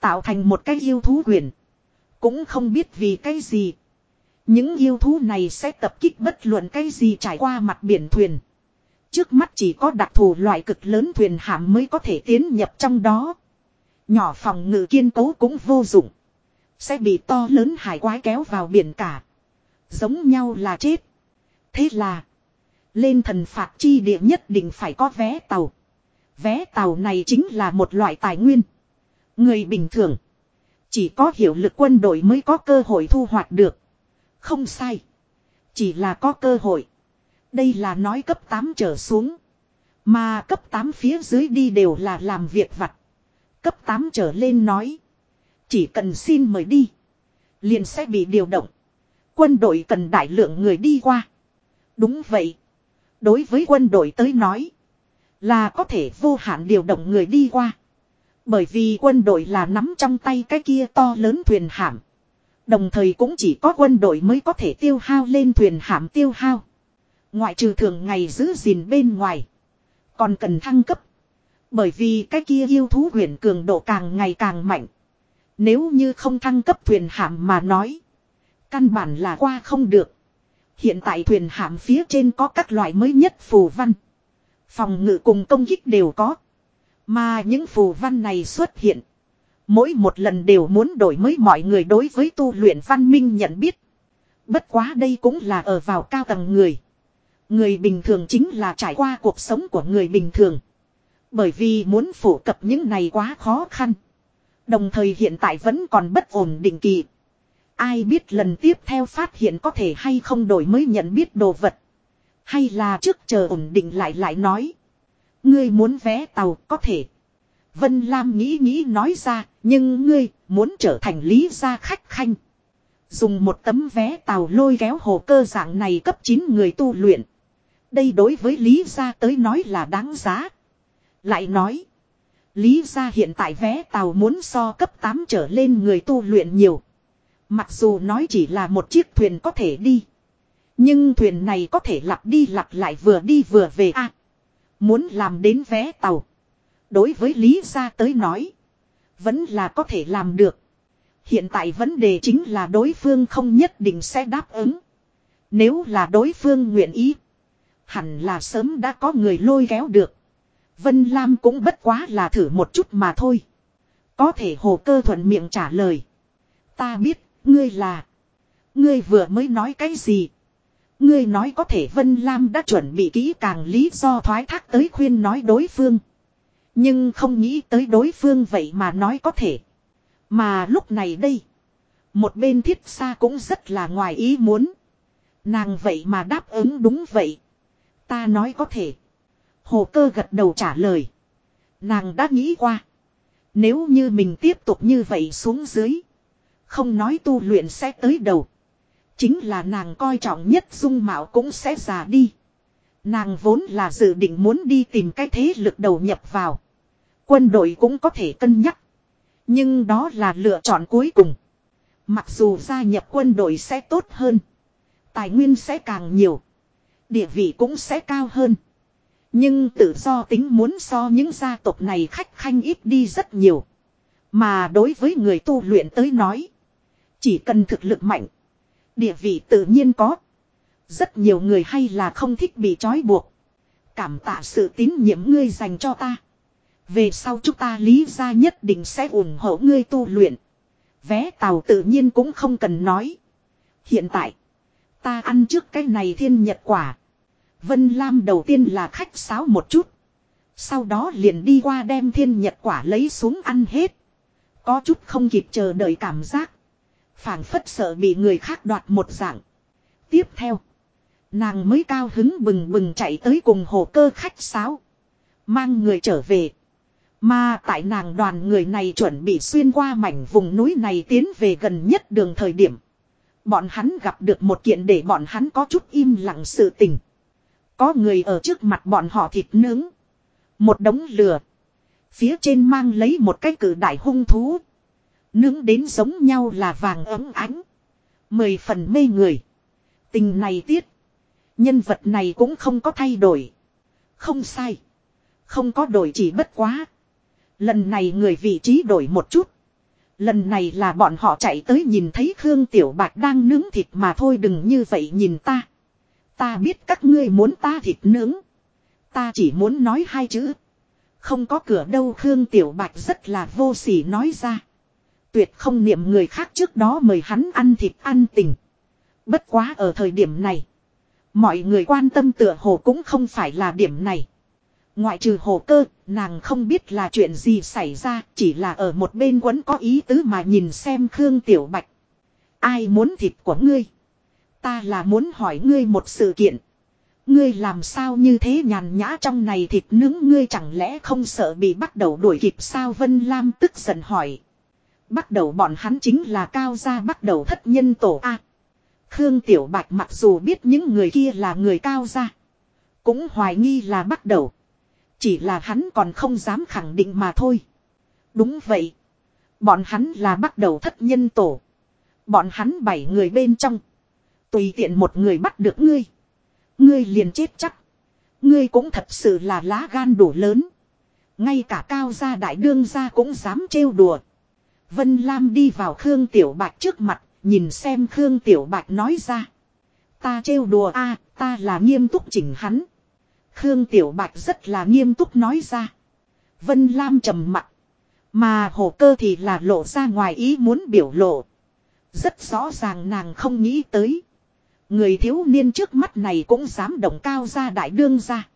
Tạo thành một cái yêu thú quyền. Cũng không biết vì cái gì. Những yêu thú này sẽ tập kích bất luận cái gì trải qua mặt biển thuyền. Trước mắt chỉ có đặc thù loại cực lớn thuyền hạm mới có thể tiến nhập trong đó. Nhỏ phòng ngự kiên cố cũng vô dụng. Sẽ bị to lớn hải quái kéo vào biển cả. Giống nhau là chết. Thế là. Lên thần phạt chi địa nhất định phải có vé tàu. Vé tàu này chính là một loại tài nguyên. Người bình thường. Chỉ có hiệu lực quân đội mới có cơ hội thu hoạch được. Không sai. Chỉ là có cơ hội. Đây là nói cấp 8 trở xuống. Mà cấp 8 phía dưới đi đều là làm việc vặt. Cấp 8 trở lên nói. Chỉ cần xin mời đi. Liền sẽ bị điều động. Quân đội cần đại lượng người đi qua. Đúng vậy. Đối với quân đội tới nói. Là có thể vô hạn điều động người đi qua. Bởi vì quân đội là nắm trong tay cái kia to lớn thuyền hạm. Đồng thời cũng chỉ có quân đội mới có thể tiêu hao lên thuyền hạm tiêu hao. Ngoại trừ thường ngày giữ gìn bên ngoài. Còn cần thăng cấp. Bởi vì cái kia yêu thú huyền cường độ càng ngày càng mạnh. Nếu như không thăng cấp thuyền hạm mà nói. Căn bản là qua không được. Hiện tại thuyền hạm phía trên có các loại mới nhất phù văn. Phòng ngự cùng công kích đều có. Mà những phù văn này xuất hiện. Mỗi một lần đều muốn đổi mới mọi người đối với tu luyện văn minh nhận biết. Bất quá đây cũng là ở vào cao tầng người. Người bình thường chính là trải qua cuộc sống của người bình thường. Bởi vì muốn phổ cập những này quá khó khăn. Đồng thời hiện tại vẫn còn bất ổn định kỳ. Ai biết lần tiếp theo phát hiện có thể hay không đổi mới nhận biết đồ vật. Hay là trước chờ ổn định lại lại nói. Ngươi muốn vé tàu có thể. Vân Lam nghĩ nghĩ nói ra, nhưng ngươi muốn trở thành lý gia khách khanh. Dùng một tấm vé tàu lôi kéo hồ cơ dạng này cấp 9 người tu luyện. Đây đối với Lý gia tới nói là đáng giá. Lại nói. Lý gia hiện tại vé tàu muốn so cấp 8 trở lên người tu luyện nhiều. Mặc dù nói chỉ là một chiếc thuyền có thể đi. Nhưng thuyền này có thể lặp đi lặp lại vừa đi vừa về a Muốn làm đến vé tàu. Đối với Lý gia tới nói. Vẫn là có thể làm được. Hiện tại vấn đề chính là đối phương không nhất định sẽ đáp ứng. Nếu là đối phương nguyện ý. Hẳn là sớm đã có người lôi kéo được. Vân Lam cũng bất quá là thử một chút mà thôi. Có thể hồ cơ thuận miệng trả lời. Ta biết, ngươi là. Ngươi vừa mới nói cái gì? Ngươi nói có thể Vân Lam đã chuẩn bị kỹ càng lý do thoái thác tới khuyên nói đối phương. Nhưng không nghĩ tới đối phương vậy mà nói có thể. Mà lúc này đây. Một bên thiết xa cũng rất là ngoài ý muốn. Nàng vậy mà đáp ứng đúng vậy. Ta nói có thể. Hồ cơ gật đầu trả lời. Nàng đã nghĩ qua. Nếu như mình tiếp tục như vậy xuống dưới. Không nói tu luyện sẽ tới đầu. Chính là nàng coi trọng nhất dung mạo cũng sẽ già đi. Nàng vốn là dự định muốn đi tìm cái thế lực đầu nhập vào. Quân đội cũng có thể cân nhắc. Nhưng đó là lựa chọn cuối cùng. Mặc dù gia nhập quân đội sẽ tốt hơn. Tài nguyên sẽ càng nhiều. Địa vị cũng sẽ cao hơn. Nhưng tự do tính muốn so những gia tộc này khách khanh ít đi rất nhiều. Mà đối với người tu luyện tới nói. Chỉ cần thực lực mạnh. Địa vị tự nhiên có. Rất nhiều người hay là không thích bị trói buộc. Cảm tạ sự tín nhiệm ngươi dành cho ta. Về sau chúng ta lý ra nhất định sẽ ủng hộ ngươi tu luyện. Vé tàu tự nhiên cũng không cần nói. Hiện tại. Ta ăn trước cái này thiên nhật quả. Vân Lam đầu tiên là khách sáo một chút. Sau đó liền đi qua đem thiên nhật quả lấy xuống ăn hết. Có chút không kịp chờ đợi cảm giác phảng phất sợ bị người khác đoạt một dạng. Tiếp theo. Nàng mới cao hứng bừng bừng chạy tới cùng hồ cơ khách sáo. Mang người trở về. Mà tại nàng đoàn người này chuẩn bị xuyên qua mảnh vùng núi này tiến về gần nhất đường thời điểm. Bọn hắn gặp được một kiện để bọn hắn có chút im lặng sự tình. Có người ở trước mặt bọn họ thịt nướng. Một đống lửa. Phía trên mang lấy một cái cử đại hung thú. Nướng đến giống nhau là vàng ấm ánh. Mười phần mê người. Tình này tiết. Nhân vật này cũng không có thay đổi. Không sai. Không có đổi chỉ bất quá. Lần này người vị trí đổi một chút. Lần này là bọn họ chạy tới nhìn thấy Khương Tiểu Bạch đang nướng thịt mà thôi đừng như vậy nhìn ta. Ta biết các ngươi muốn ta thịt nướng. Ta chỉ muốn nói hai chữ. Không có cửa đâu Khương Tiểu Bạch rất là vô sỉ nói ra. Tuyệt không niệm người khác trước đó mời hắn ăn thịt ăn tình. Bất quá ở thời điểm này. Mọi người quan tâm tựa hồ cũng không phải là điểm này. Ngoại trừ hồ cơ, nàng không biết là chuyện gì xảy ra, chỉ là ở một bên quấn có ý tứ mà nhìn xem Khương Tiểu Bạch. Ai muốn thịt của ngươi? Ta là muốn hỏi ngươi một sự kiện. Ngươi làm sao như thế nhàn nhã trong này thịt nướng ngươi chẳng lẽ không sợ bị bắt đầu đuổi kịp sao Vân Lam tức giận hỏi. Bắt đầu bọn hắn chính là cao gia bắt đầu thất nhân tổ A. Khương Tiểu Bạch mặc dù biết những người kia là người cao gia. Cũng hoài nghi là bắt đầu. Chỉ là hắn còn không dám khẳng định mà thôi. Đúng vậy. Bọn hắn là bắt đầu thất nhân tổ. Bọn hắn bảy người bên trong. Tùy tiện một người bắt được ngươi. Ngươi liền chết chắc. Ngươi cũng thật sự là lá gan đủ lớn. Ngay cả cao gia đại đương gia cũng dám trêu đùa. Vân Lam đi vào Khương Tiểu Bạch trước mặt, nhìn xem Khương Tiểu Bạch nói ra. Ta trêu đùa a, ta là nghiêm túc chỉnh hắn. Khương Tiểu Bạch rất là nghiêm túc nói ra. Vân Lam trầm mặt. Mà hồ cơ thì là lộ ra ngoài ý muốn biểu lộ. Rất rõ ràng nàng không nghĩ tới. Người thiếu niên trước mắt này cũng dám động cao ra đại đương ra.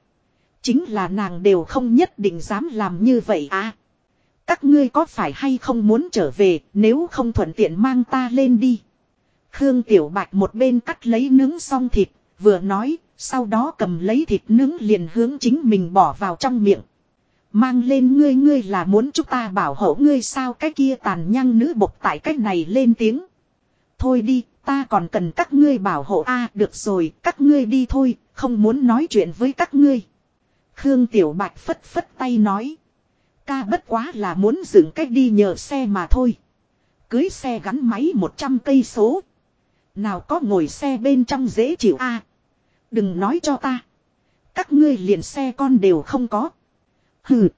Chính là nàng đều không nhất định dám làm như vậy à. Các ngươi có phải hay không muốn trở về nếu không thuận tiện mang ta lên đi. Khương Tiểu Bạch một bên cắt lấy nướng xong thịt, vừa nói, sau đó cầm lấy thịt nướng liền hướng chính mình bỏ vào trong miệng. Mang lên ngươi ngươi là muốn chúng ta bảo hộ ngươi sao cái kia tàn nhang nữ bộc tại cách này lên tiếng. Thôi đi, ta còn cần các ngươi bảo hộ a được rồi, các ngươi đi thôi, không muốn nói chuyện với các ngươi. Khương Tiểu Bạch phất phất tay nói. Ca bất quá là muốn dựng cách đi nhờ xe mà thôi. Cưới xe gắn máy 100 cây số. Nào có ngồi xe bên trong dễ chịu a Đừng nói cho ta. Các ngươi liền xe con đều không có. Hừ.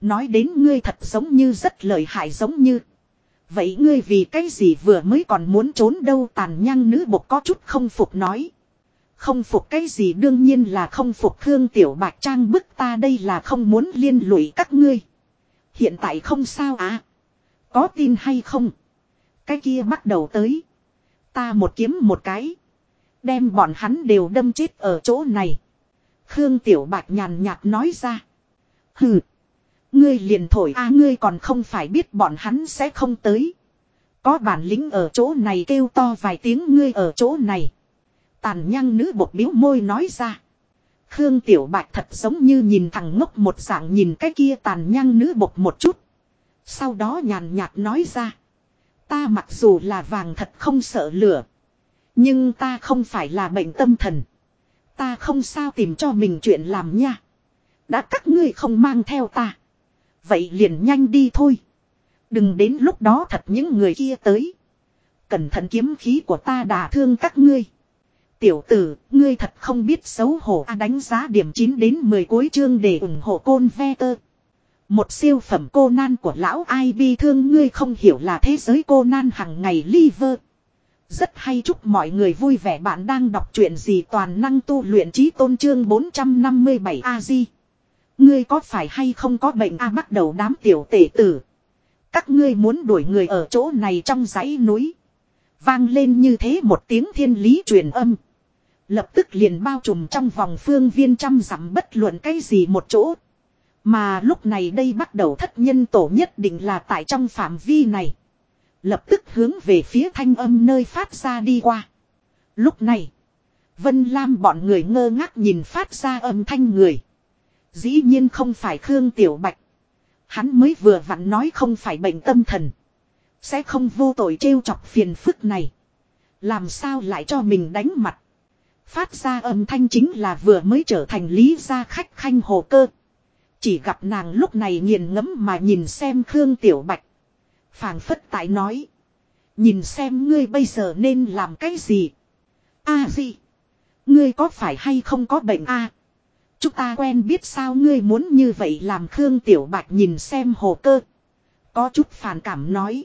Nói đến ngươi thật giống như rất lợi hại giống như. Vậy ngươi vì cái gì vừa mới còn muốn trốn đâu tàn nhang nữ bộc có chút không phục nói. Không phục cái gì đương nhiên là không phục Khương Tiểu Bạch Trang bức ta đây là không muốn liên lụy các ngươi. Hiện tại không sao à. Có tin hay không? Cái kia bắt đầu tới. Ta một kiếm một cái. Đem bọn hắn đều đâm chết ở chỗ này. Khương Tiểu Bạch nhàn nhạt nói ra. Hừ. Ngươi liền thổi a ngươi còn không phải biết bọn hắn sẽ không tới. Có bản lĩnh ở chỗ này kêu to vài tiếng, ngươi ở chỗ này. Tàn nhang nữ bột biếu môi nói ra. Khương Tiểu Bạch thật giống như nhìn thằng ngốc một dạng nhìn cái kia tàn nhang nữ bột một chút. Sau đó nhàn nhạt nói ra. Ta mặc dù là vàng thật không sợ lửa. Nhưng ta không phải là bệnh tâm thần. Ta không sao tìm cho mình chuyện làm nha. Đã các ngươi không mang theo ta. Vậy liền nhanh đi thôi. Đừng đến lúc đó thật những người kia tới. Cẩn thận kiếm khí của ta đả thương các ngươi. Tiểu tử, ngươi thật không biết xấu hổ a đánh giá điểm 9 đến 10 cuối chương để ủng hộ côn ve tơ. Một siêu phẩm cô nan của lão ai bi thương ngươi không hiểu là thế giới cô nan hằng ngày liver. Rất hay chúc mọi người vui vẻ bạn đang đọc truyện gì toàn năng tu luyện trí tôn trương 457 A-di. Ngươi có phải hay không có bệnh A bắt đầu đám tiểu tể tử. Các ngươi muốn đuổi người ở chỗ này trong dãy núi. Vang lên như thế một tiếng thiên lý truyền âm. Lập tức liền bao trùm trong vòng phương viên trăm dặm bất luận cái gì một chỗ. Mà lúc này đây bắt đầu thất nhân tổ nhất định là tại trong phạm vi này. Lập tức hướng về phía thanh âm nơi phát ra đi qua. Lúc này. Vân Lam bọn người ngơ ngác nhìn phát ra âm thanh người. Dĩ nhiên không phải Khương Tiểu Bạch. Hắn mới vừa vặn nói không phải bệnh tâm thần. Sẽ không vô tội trêu chọc phiền phức này. Làm sao lại cho mình đánh mặt. Phát ra âm thanh chính là vừa mới trở thành lý gia khách khanh hồ cơ. Chỉ gặp nàng lúc này nghiền ngẫm mà nhìn xem Khương Tiểu Bạch phảng phất tại nói. Nhìn xem ngươi bây giờ nên làm cái gì. a gì. Ngươi có phải hay không có bệnh a Chúng ta quen biết sao ngươi muốn như vậy làm Khương Tiểu Bạch nhìn xem hồ cơ. Có chút phản cảm nói.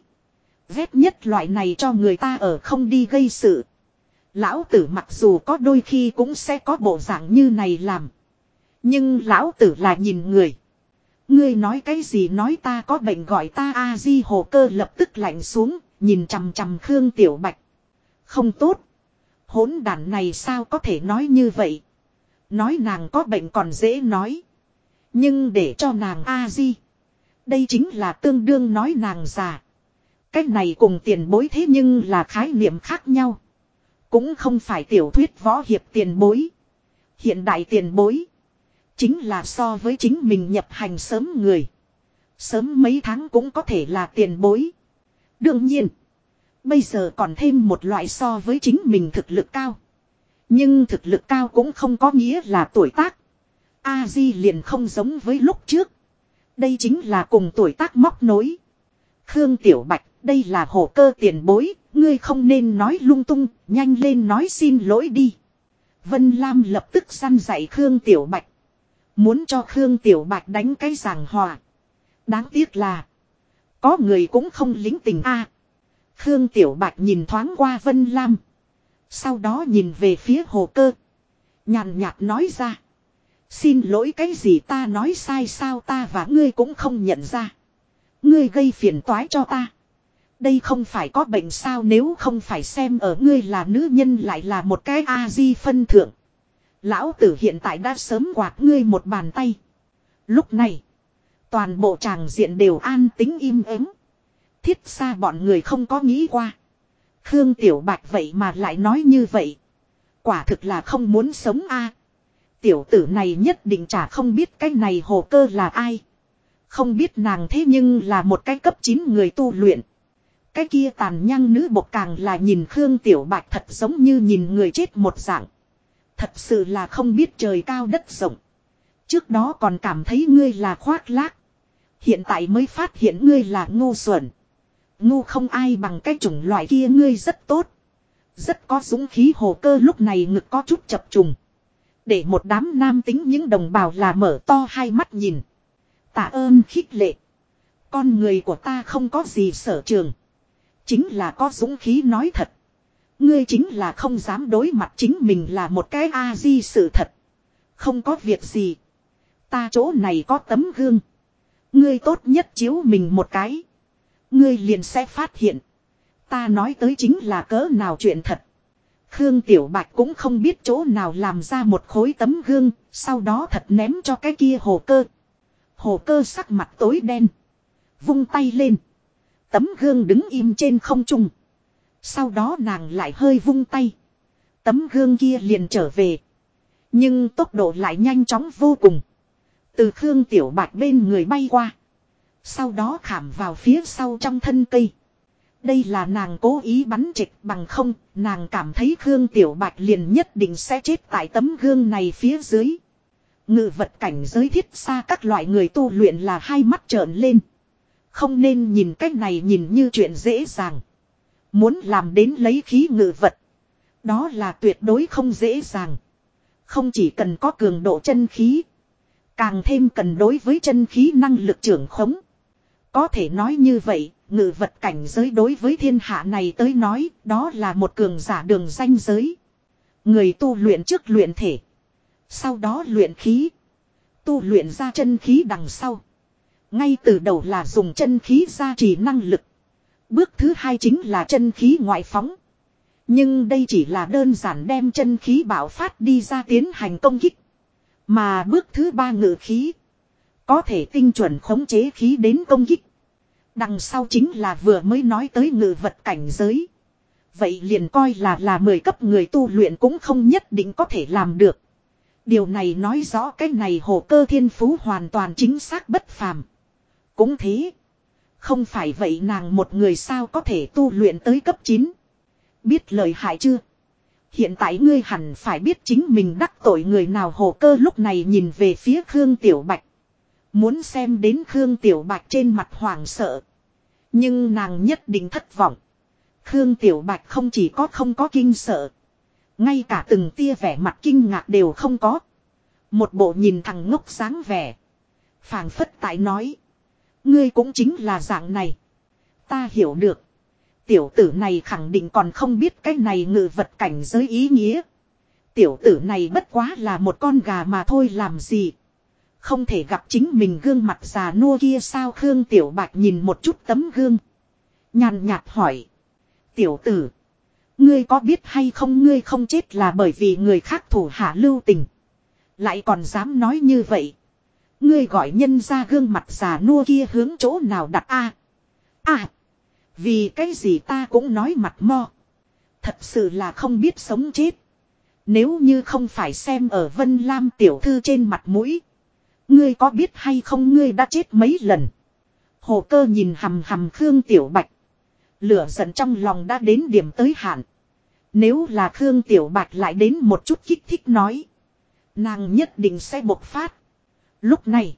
Ghét nhất loại này cho người ta ở không đi gây sự. Lão tử mặc dù có đôi khi cũng sẽ có bộ dạng như này làm. Nhưng lão tử là nhìn người. Ngươi nói cái gì nói ta có bệnh gọi ta a di hồ cơ lập tức lạnh xuống, nhìn chằm chằm Khương Tiểu Bạch. Không tốt. Hỗn đàn này sao có thể nói như vậy. Nói nàng có bệnh còn dễ nói. Nhưng để cho nàng a di. Đây chính là tương đương nói nàng già. Cái này cùng tiền bối thế nhưng là khái niệm khác nhau. Cũng không phải tiểu thuyết võ hiệp tiền bối. Hiện đại tiền bối. Chính là so với chính mình nhập hành sớm người. Sớm mấy tháng cũng có thể là tiền bối. Đương nhiên. Bây giờ còn thêm một loại so với chính mình thực lực cao. Nhưng thực lực cao cũng không có nghĩa là tuổi tác. A Di liền không giống với lúc trước. Đây chính là cùng tuổi tác móc nối. Khương Tiểu Bạch, đây là hồ cơ tiền bối, ngươi không nên nói lung tung, nhanh lên nói xin lỗi đi. Vân Lam lập tức săn dạy Khương Tiểu Bạch. Muốn cho Khương Tiểu Bạch đánh cái giảng hòa. Đáng tiếc là. Có người cũng không lính tình a. Khương Tiểu Bạch nhìn thoáng qua Vân Lam. Sau đó nhìn về phía hồ cơ. Nhàn nhạt nói ra. Xin lỗi cái gì ta nói sai sao ta và ngươi cũng không nhận ra. Ngươi gây phiền toái cho ta. Đây không phải có bệnh sao nếu không phải xem ở ngươi là nữ nhân lại là một cái A-di phân thượng. Lão tử hiện tại đã sớm quạt ngươi một bàn tay. Lúc này, toàn bộ tràng diện đều an tính im ắng. Thiết xa bọn người không có nghĩ qua. Khương Tiểu Bạch vậy mà lại nói như vậy. Quả thực là không muốn sống a. Tiểu tử này nhất định chả không biết cái này hồ cơ là ai. Không biết nàng thế nhưng là một cái cấp 9 người tu luyện. Cái kia tàn nhang nữ bộc càng là nhìn Khương Tiểu Bạch thật giống như nhìn người chết một dạng. Thật sự là không biết trời cao đất rộng. Trước đó còn cảm thấy ngươi là khoác lác. Hiện tại mới phát hiện ngươi là ngu xuẩn. Ngu không ai bằng cái chủng loại kia ngươi rất tốt. Rất có dũng khí hồ cơ lúc này ngực có chút chập trùng. Để một đám nam tính những đồng bào là mở to hai mắt nhìn. Tạ ơn khích lệ. Con người của ta không có gì sở trường. Chính là có dũng khí nói thật. Ngươi chính là không dám đối mặt chính mình là một cái A-di sự thật. Không có việc gì. Ta chỗ này có tấm gương. Ngươi tốt nhất chiếu mình một cái. Ngươi liền sẽ phát hiện. Ta nói tới chính là cỡ nào chuyện thật. Khương Tiểu Bạch cũng không biết chỗ nào làm ra một khối tấm gương, sau đó thật ném cho cái kia hồ cơ. Hồ cơ sắc mặt tối đen. Vung tay lên. Tấm gương đứng im trên không trung. Sau đó nàng lại hơi vung tay. Tấm gương kia liền trở về. Nhưng tốc độ lại nhanh chóng vô cùng. Từ Khương Tiểu Bạch bên người bay qua. Sau đó khảm vào phía sau trong thân cây. Đây là nàng cố ý bắn trịch bằng không, nàng cảm thấy Khương Tiểu Bạch liền nhất định sẽ chết tại tấm gương này phía dưới. Ngự vật cảnh giới thiết xa các loại người tu luyện là hai mắt trợn lên. Không nên nhìn cách này nhìn như chuyện dễ dàng. Muốn làm đến lấy khí ngự vật. Đó là tuyệt đối không dễ dàng. Không chỉ cần có cường độ chân khí. Càng thêm cần đối với chân khí năng lực trưởng khống. Có thể nói như vậy, ngự vật cảnh giới đối với thiên hạ này tới nói, đó là một cường giả đường danh giới. Người tu luyện trước luyện thể. Sau đó luyện khí. Tu luyện ra chân khí đằng sau. Ngay từ đầu là dùng chân khí gia trì năng lực. Bước thứ hai chính là chân khí ngoại phóng. Nhưng đây chỉ là đơn giản đem chân khí bảo phát đi ra tiến hành công kích. Mà bước thứ ba ngự khí. Có thể tinh chuẩn khống chế khí đến công kích. Đằng sau chính là vừa mới nói tới ngự vật cảnh giới. Vậy liền coi là là 10 cấp người tu luyện cũng không nhất định có thể làm được. Điều này nói rõ cái này hồ cơ thiên phú hoàn toàn chính xác bất phàm. Cũng thế. Không phải vậy nàng một người sao có thể tu luyện tới cấp 9. Biết lời hại chưa? Hiện tại ngươi hẳn phải biết chính mình đắc tội người nào hồ cơ lúc này nhìn về phía Khương Tiểu Bạch. Muốn xem đến Khương Tiểu Bạch trên mặt hoàng sợ. Nhưng nàng nhất định thất vọng. Khương Tiểu Bạch không chỉ có không có kinh sợ. Ngay cả từng tia vẻ mặt kinh ngạc đều không có. Một bộ nhìn thằng ngốc sáng vẻ. phảng phất tại nói. Ngươi cũng chính là dạng này. Ta hiểu được. Tiểu tử này khẳng định còn không biết cái này ngự vật cảnh giới ý nghĩa. Tiểu tử này bất quá là một con gà mà thôi, làm gì. Không thể gặp chính mình gương mặt già nua kia sao Khương Tiểu Bạch nhìn một chút tấm gương. Nhàn nhạt hỏi. Tiểu tử. Ngươi có biết hay không ngươi không chết là bởi vì người khác thủ hạ lưu tình. Lại còn dám nói như vậy. Ngươi gọi nhân ra gương mặt già nua kia hướng chỗ nào đặt a À. Vì cái gì ta cũng nói mặt mo. Thật sự là không biết sống chết. Nếu như không phải xem ở Vân Lam tiểu thư trên mặt mũi. Ngươi có biết hay không ngươi đã chết mấy lần. Hồ cơ nhìn hầm hầm Khương Tiểu Bạch. Lửa giận trong lòng đã đến điểm tới hạn. Nếu là Khương Tiểu Bạch lại đến một chút kích thích nói. Nàng nhất định sẽ bộc phát. Lúc này.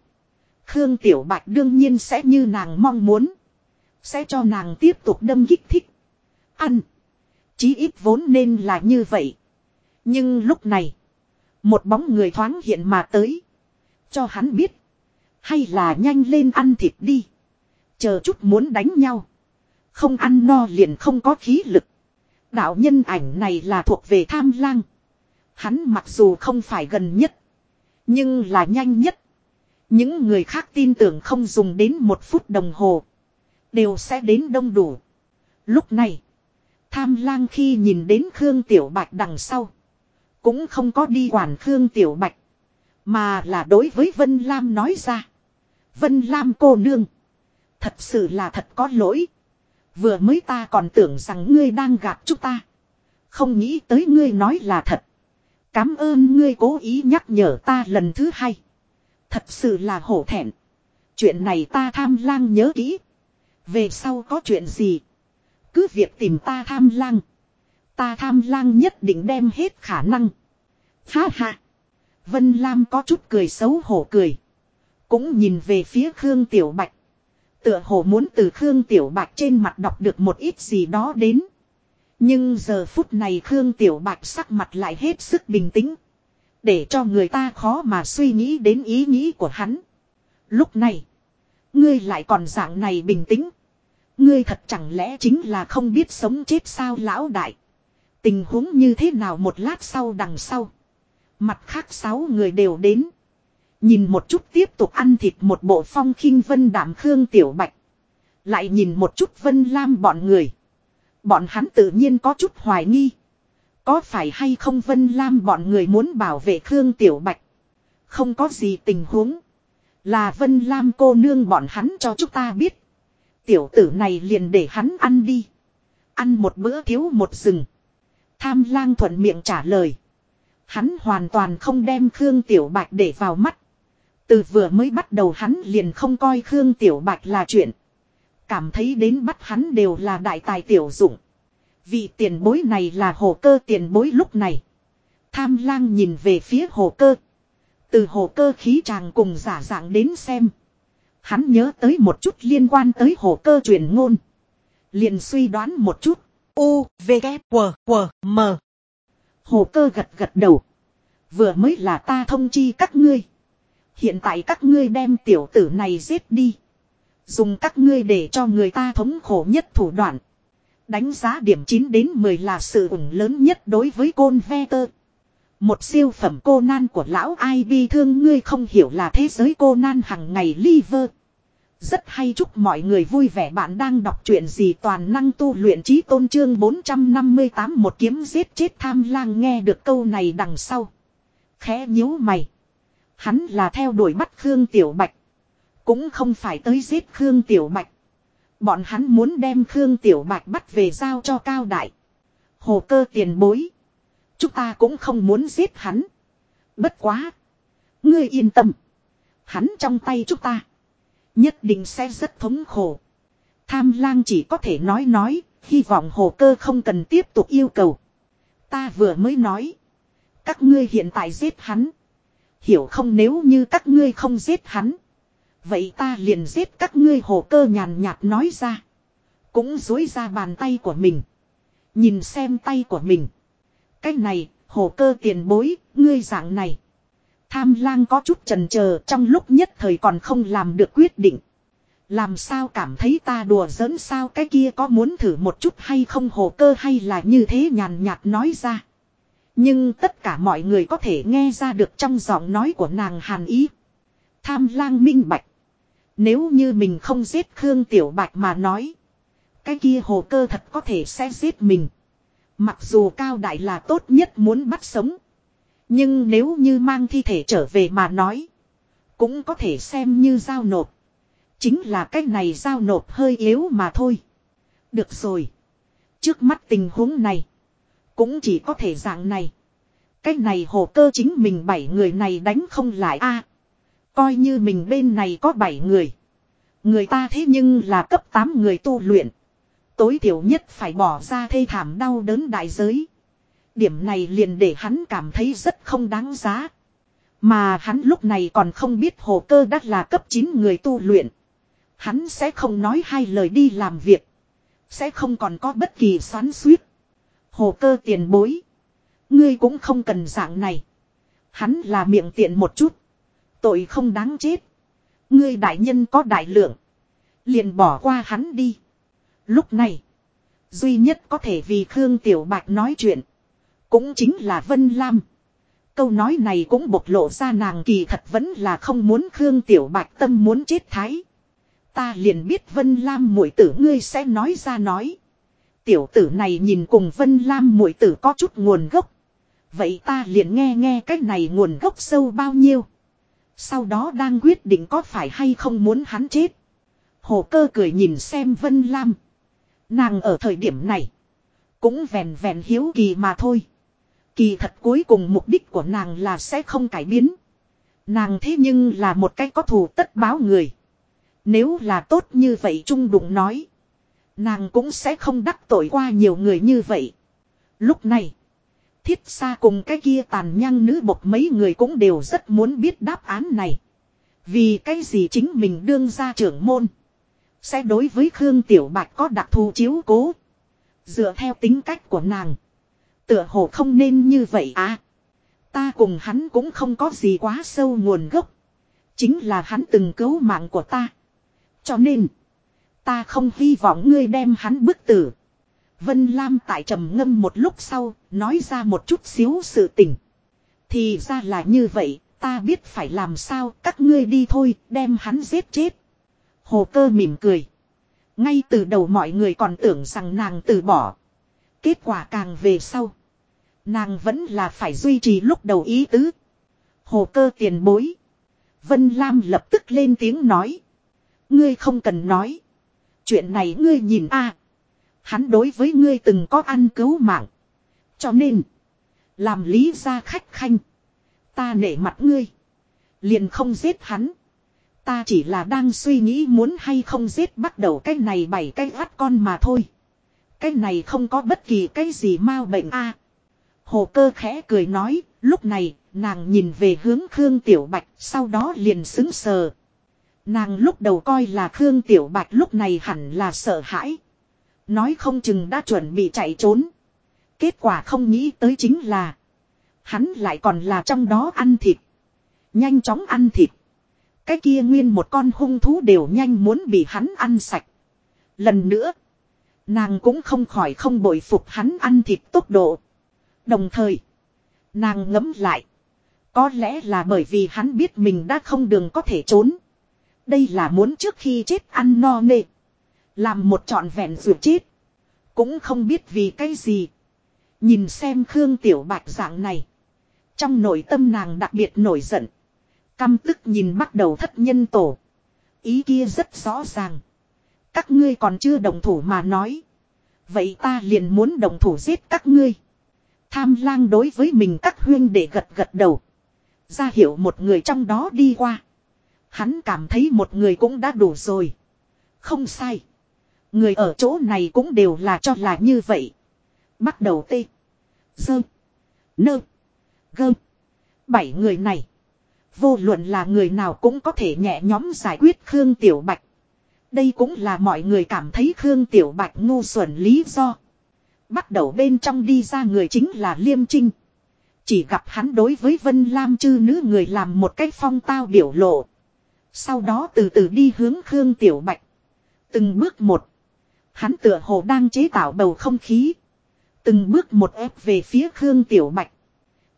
Khương Tiểu Bạch đương nhiên sẽ như nàng mong muốn. Sẽ cho nàng tiếp tục đâm kích thích. Ăn. Chí ít vốn nên là như vậy. Nhưng lúc này. Một bóng người thoáng hiện mà tới. Cho hắn biết. Hay là nhanh lên ăn thịt đi. Chờ chút muốn đánh nhau. Không ăn no liền không có khí lực. Đạo nhân ảnh này là thuộc về tham lang. Hắn mặc dù không phải gần nhất. Nhưng là nhanh nhất. Những người khác tin tưởng không dùng đến một phút đồng hồ. Đều sẽ đến đông đủ. Lúc này. Tham lang khi nhìn đến Khương Tiểu Bạch đằng sau. Cũng không có đi quản Khương Tiểu Bạch. Mà là đối với Vân Lam nói ra. Vân Lam cô nương. Thật sự là thật có lỗi. Vừa mới ta còn tưởng rằng ngươi đang gạt chúng ta. Không nghĩ tới ngươi nói là thật. Cám ơn ngươi cố ý nhắc nhở ta lần thứ hai. Thật sự là hổ thẹn. Chuyện này ta tham lang nhớ kỹ. Về sau có chuyện gì. Cứ việc tìm ta tham lang. Ta tham lang nhất định đem hết khả năng. Ha ha. Vân Lam có chút cười xấu hổ cười. Cũng nhìn về phía Khương Tiểu Bạch. Tựa hồ muốn từ Khương Tiểu Bạch trên mặt đọc được một ít gì đó đến. Nhưng giờ phút này Khương Tiểu Bạch sắc mặt lại hết sức bình tĩnh. Để cho người ta khó mà suy nghĩ đến ý nghĩ của hắn. Lúc này. Ngươi lại còn dạng này bình tĩnh. Ngươi thật chẳng lẽ chính là không biết sống chết sao lão đại. Tình huống như thế nào một lát sau đằng sau. Mặt khác sáu người đều đến. Nhìn một chút tiếp tục ăn thịt một bộ phong khinh vân đảm khương tiểu bạch. Lại nhìn một chút vân lam bọn người. Bọn hắn tự nhiên có chút hoài nghi. Có phải hay không vân lam bọn người muốn bảo vệ khương tiểu bạch. Không có gì tình huống. Là vân lam cô nương bọn hắn cho chúng ta biết. Tiểu tử này liền để hắn ăn đi. Ăn một bữa thiếu một rừng. Tham lang thuận miệng trả lời. Hắn hoàn toàn không đem Khương Tiểu Bạch để vào mắt. Từ vừa mới bắt đầu hắn liền không coi Khương Tiểu Bạch là chuyện. Cảm thấy đến bắt hắn đều là đại tài tiểu dụng. Vị tiền bối này là hồ cơ tiền bối lúc này. Tham lang nhìn về phía hồ cơ. Từ hồ cơ khí chàng cùng giả dạng đến xem. Hắn nhớ tới một chút liên quan tới hồ cơ truyền ngôn. Liền suy đoán một chút. U, V, K, W, W, M. Hồ cơ gật gật đầu. Vừa mới là ta thông chi các ngươi. Hiện tại các ngươi đem tiểu tử này giết đi. Dùng các ngươi để cho người ta thống khổ nhất thủ đoạn. Đánh giá điểm 9 đến 10 là sự ủng lớn nhất đối với côn ve tơ. Một siêu phẩm cô nan của lão ai bi thương ngươi không hiểu là thế giới cô nan hằng ngày liver. Rất hay chúc mọi người vui vẻ bạn đang đọc truyện gì toàn năng tu luyện trí tôn trương 458 một kiếm giết chết tham lang nghe được câu này đằng sau. Khẽ nhíu mày. Hắn là theo đuổi bắt Khương Tiểu Bạch. Cũng không phải tới giết Khương Tiểu Bạch. Bọn hắn muốn đem Khương Tiểu Bạch bắt về giao cho Cao Đại. Hồ cơ tiền bối. Chúng ta cũng không muốn giết hắn. Bất quá. Ngươi yên tâm. Hắn trong tay chúng ta. Nhất định sẽ rất thống khổ. Tham lang chỉ có thể nói nói. Hy vọng hồ cơ không cần tiếp tục yêu cầu. Ta vừa mới nói. Các ngươi hiện tại giết hắn. Hiểu không nếu như các ngươi không giết hắn. Vậy ta liền giết các ngươi hồ cơ nhàn nhạt nói ra. Cũng dối ra bàn tay của mình. Nhìn xem tay của mình. Cái này, hồ cơ tiền bối, ngươi dạng này. Tham lang có chút trần chờ trong lúc nhất thời còn không làm được quyết định. Làm sao cảm thấy ta đùa giỡn sao cái kia có muốn thử một chút hay không hồ cơ hay là như thế nhàn nhạt nói ra. Nhưng tất cả mọi người có thể nghe ra được trong giọng nói của nàng hàn ý. Tham lang minh bạch. Nếu như mình không giết Khương Tiểu Bạch mà nói. Cái kia hồ cơ thật có thể sẽ giết mình. Mặc dù cao đại là tốt nhất muốn bắt sống. Nhưng nếu như mang thi thể trở về mà nói. Cũng có thể xem như giao nộp. Chính là cái này giao nộp hơi yếu mà thôi. Được rồi. Trước mắt tình huống này. Cũng chỉ có thể dạng này. Cái này hồ cơ chính mình bảy người này đánh không lại a Coi như mình bên này có bảy người. Người ta thế nhưng là cấp 8 người tu luyện. Tối thiểu nhất phải bỏ ra thê thảm đau đớn đại giới. Điểm này liền để hắn cảm thấy rất không đáng giá. Mà hắn lúc này còn không biết hồ cơ đắt là cấp 9 người tu luyện. Hắn sẽ không nói hai lời đi làm việc. Sẽ không còn có bất kỳ xoắn suýt. Hồ cơ tiền bối. Ngươi cũng không cần dạng này. Hắn là miệng tiện một chút. Tội không đáng chết. Ngươi đại nhân có đại lượng. Liền bỏ qua hắn đi. Lúc này. Duy nhất có thể vì Khương Tiểu Bạch nói chuyện. Cũng chính là Vân Lam. Câu nói này cũng bộc lộ ra nàng kỳ thật vẫn là không muốn Khương Tiểu Bạch tâm muốn chết thái. Ta liền biết Vân Lam muội tử ngươi sẽ nói ra nói. Tiểu tử này nhìn cùng Vân Lam muội tử có chút nguồn gốc. Vậy ta liền nghe nghe cái này nguồn gốc sâu bao nhiêu. Sau đó đang quyết định có phải hay không muốn hắn chết. Hồ cơ cười nhìn xem Vân Lam. Nàng ở thời điểm này. Cũng vèn vèn hiếu kỳ mà thôi. Kỳ thật cuối cùng mục đích của nàng là sẽ không cải biến. Nàng thế nhưng là một cái có thù tất báo người. Nếu là tốt như vậy trung đụng nói. Nàng cũng sẽ không đắc tội qua nhiều người như vậy. Lúc này. Thiết xa cùng cái kia tàn nhang nữ bộc mấy người cũng đều rất muốn biết đáp án này. Vì cái gì chính mình đương ra trưởng môn. Sẽ đối với Khương Tiểu Bạch có đặc thù chiếu cố. Dựa theo tính cách của nàng. Tựa hồ không nên như vậy à. Ta cùng hắn cũng không có gì quá sâu nguồn gốc. Chính là hắn từng cứu mạng của ta. Cho nên. Ta không hy vọng ngươi đem hắn bức tử. Vân Lam tại trầm ngâm một lúc sau, nói ra một chút xíu sự tình. Thì ra là như vậy, ta biết phải làm sao, các ngươi đi thôi, đem hắn giết chết. Hồ cơ mỉm cười. Ngay từ đầu mọi người còn tưởng rằng nàng từ bỏ. Kết quả càng về sau. Nàng vẫn là phải duy trì lúc đầu ý tứ. Hồ cơ tiền bối. Vân Lam lập tức lên tiếng nói. Ngươi không cần nói. Chuyện này ngươi nhìn a Hắn đối với ngươi từng có ăn cứu mạng. Cho nên. Làm lý ra khách khanh. Ta nể mặt ngươi. Liền không giết hắn. Ta chỉ là đang suy nghĩ muốn hay không giết bắt đầu cái này bảy cái gắt con mà thôi. Cái này không có bất kỳ cái gì mau bệnh a. Hồ cơ khẽ cười nói, lúc này, nàng nhìn về hướng Khương Tiểu Bạch, sau đó liền xứng sờ. Nàng lúc đầu coi là Khương Tiểu Bạch lúc này hẳn là sợ hãi. Nói không chừng đã chuẩn bị chạy trốn. Kết quả không nghĩ tới chính là. Hắn lại còn là trong đó ăn thịt. Nhanh chóng ăn thịt. Cái kia nguyên một con hung thú đều nhanh muốn bị hắn ăn sạch. Lần nữa. Nàng cũng không khỏi không bội phục hắn ăn thịt tốc độ. Đồng thời. Nàng ngấm lại. Có lẽ là bởi vì hắn biết mình đã không đường có thể trốn. Đây là muốn trước khi chết ăn no nê. Làm một trọn vẹn ruột chết. Cũng không biết vì cái gì. Nhìn xem Khương Tiểu Bạch dạng này. Trong nội tâm nàng đặc biệt nổi giận. Căm tức nhìn bắt đầu thất nhân tổ. Ý kia rất rõ ràng. Các ngươi còn chưa đồng thủ mà nói. Vậy ta liền muốn đồng thủ giết các ngươi. Tham lang đối với mình các huyên để gật gật đầu. Ra hiểu một người trong đó đi qua. Hắn cảm thấy một người cũng đã đủ rồi. Không sai. Người ở chỗ này cũng đều là cho là như vậy. Bắt đầu tê. Dơ. Nơ. Gơ. Bảy người này. Vô luận là người nào cũng có thể nhẹ nhóm giải quyết Khương Tiểu Bạch. Đây cũng là mọi người cảm thấy Khương Tiểu Bạch ngu xuẩn lý do. Bắt đầu bên trong đi ra người chính là Liêm Trinh. Chỉ gặp hắn đối với Vân Lam chư nữ người làm một cách phong tao biểu lộ. Sau đó từ từ đi hướng Khương Tiểu Bạch. Từng bước một. Hắn tựa hồ đang chế tạo bầu không khí. Từng bước một ép về phía Khương Tiểu Bạch.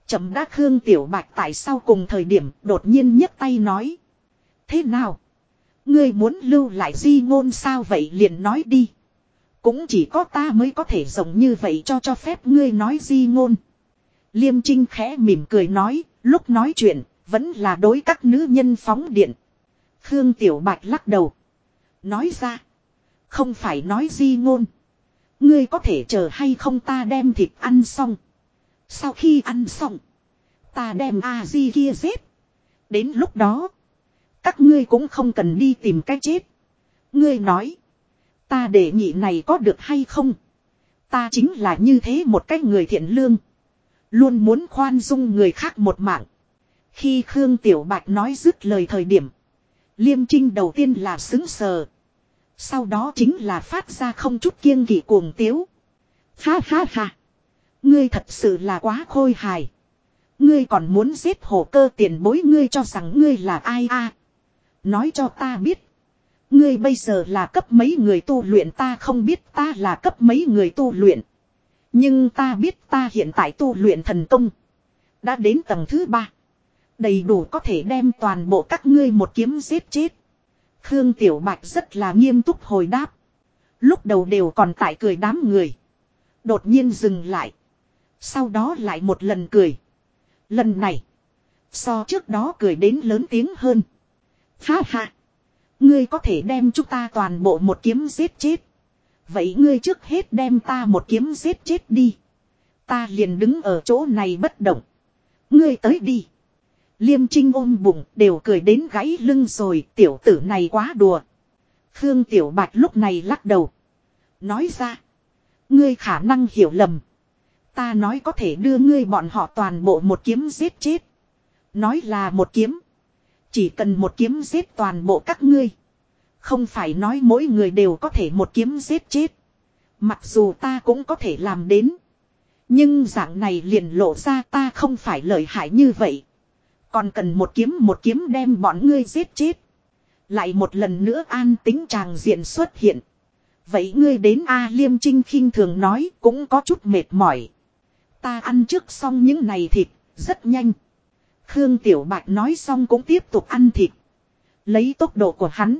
Chậm đã Khương Tiểu Bạch tại sao cùng thời điểm đột nhiên nhấc tay nói. Thế nào? Ngươi muốn lưu lại di ngôn sao vậy liền nói đi. Cũng chỉ có ta mới có thể giống như vậy cho cho phép ngươi nói di ngôn. Liêm Trinh khẽ mỉm cười nói, lúc nói chuyện, vẫn là đối các nữ nhân phóng điện. Khương Tiểu Bạch lắc đầu. Nói ra. Không phải nói di ngôn. Ngươi có thể chờ hay không ta đem thịt ăn xong. Sau khi ăn xong. Ta đem A-di kia giết. Đến lúc đó. Các ngươi cũng không cần đi tìm cách chết. Ngươi nói. Ta để nhị này có được hay không? Ta chính là như thế một cái người thiện lương. Luôn muốn khoan dung người khác một mạng. Khi Khương Tiểu Bạch nói dứt lời thời điểm. Liêm trinh đầu tiên là xứng sờ. Sau đó chính là phát ra không chút kiêng kỵ cuồng tiếu. Ha ha ha. Ngươi thật sự là quá khôi hài. Ngươi còn muốn giết hổ cơ tiền bối ngươi cho rằng ngươi là ai a? Nói cho ta biết. Ngươi bây giờ là cấp mấy người tu luyện ta không biết ta là cấp mấy người tu luyện. Nhưng ta biết ta hiện tại tu luyện thần công. Đã đến tầng thứ ba. Đầy đủ có thể đem toàn bộ các ngươi một kiếm giết chết. Khương Tiểu Bạch rất là nghiêm túc hồi đáp. Lúc đầu đều còn tại cười đám người. Đột nhiên dừng lại. Sau đó lại một lần cười. Lần này. So trước đó cười đến lớn tiếng hơn. Ha ha. Ngươi có thể đem chúng ta toàn bộ một kiếm giết chết. Vậy ngươi trước hết đem ta một kiếm giết chết đi. Ta liền đứng ở chỗ này bất động. Ngươi tới đi. Liêm Trinh ôm bụng, đều cười đến gãy lưng rồi, tiểu tử này quá đùa. Khương Tiểu Bạch lúc này lắc đầu. Nói ra. Ngươi khả năng hiểu lầm. Ta nói có thể đưa ngươi bọn họ toàn bộ một kiếm giết chết. Nói là một kiếm. Chỉ cần một kiếm giết toàn bộ các ngươi. Không phải nói mỗi người đều có thể một kiếm giết chết. Mặc dù ta cũng có thể làm đến. Nhưng dạng này liền lộ ra ta không phải lợi hại như vậy. Còn cần một kiếm một kiếm đem bọn ngươi giết chết. Lại một lần nữa an tính tràng diện xuất hiện. Vậy ngươi đến A Liêm Trinh khinh thường nói cũng có chút mệt mỏi. Ta ăn trước xong những này thịt, rất nhanh. Khương Tiểu Bạch nói xong cũng tiếp tục ăn thịt. Lấy tốc độ của hắn.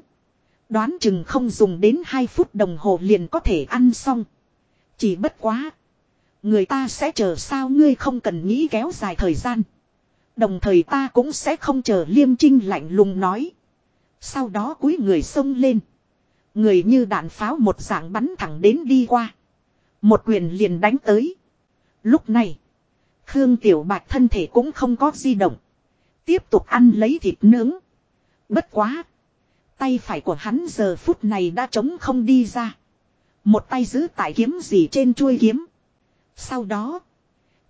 Đoán chừng không dùng đến 2 phút đồng hồ liền có thể ăn xong. Chỉ bất quá. Người ta sẽ chờ sao ngươi không cần nghĩ kéo dài thời gian. Đồng thời ta cũng sẽ không chờ liêm trinh lạnh lùng nói. Sau đó cúi người xông lên. Người như đạn pháo một dạng bắn thẳng đến đi qua. Một quyền liền đánh tới. Lúc này. Khương Tiểu Bạch thân thể cũng không có di động. Tiếp tục ăn lấy thịt nướng. Bất quá. Tay phải của hắn giờ phút này đã trống không đi ra. Một tay giữ tại kiếm gì trên chuôi kiếm. Sau đó.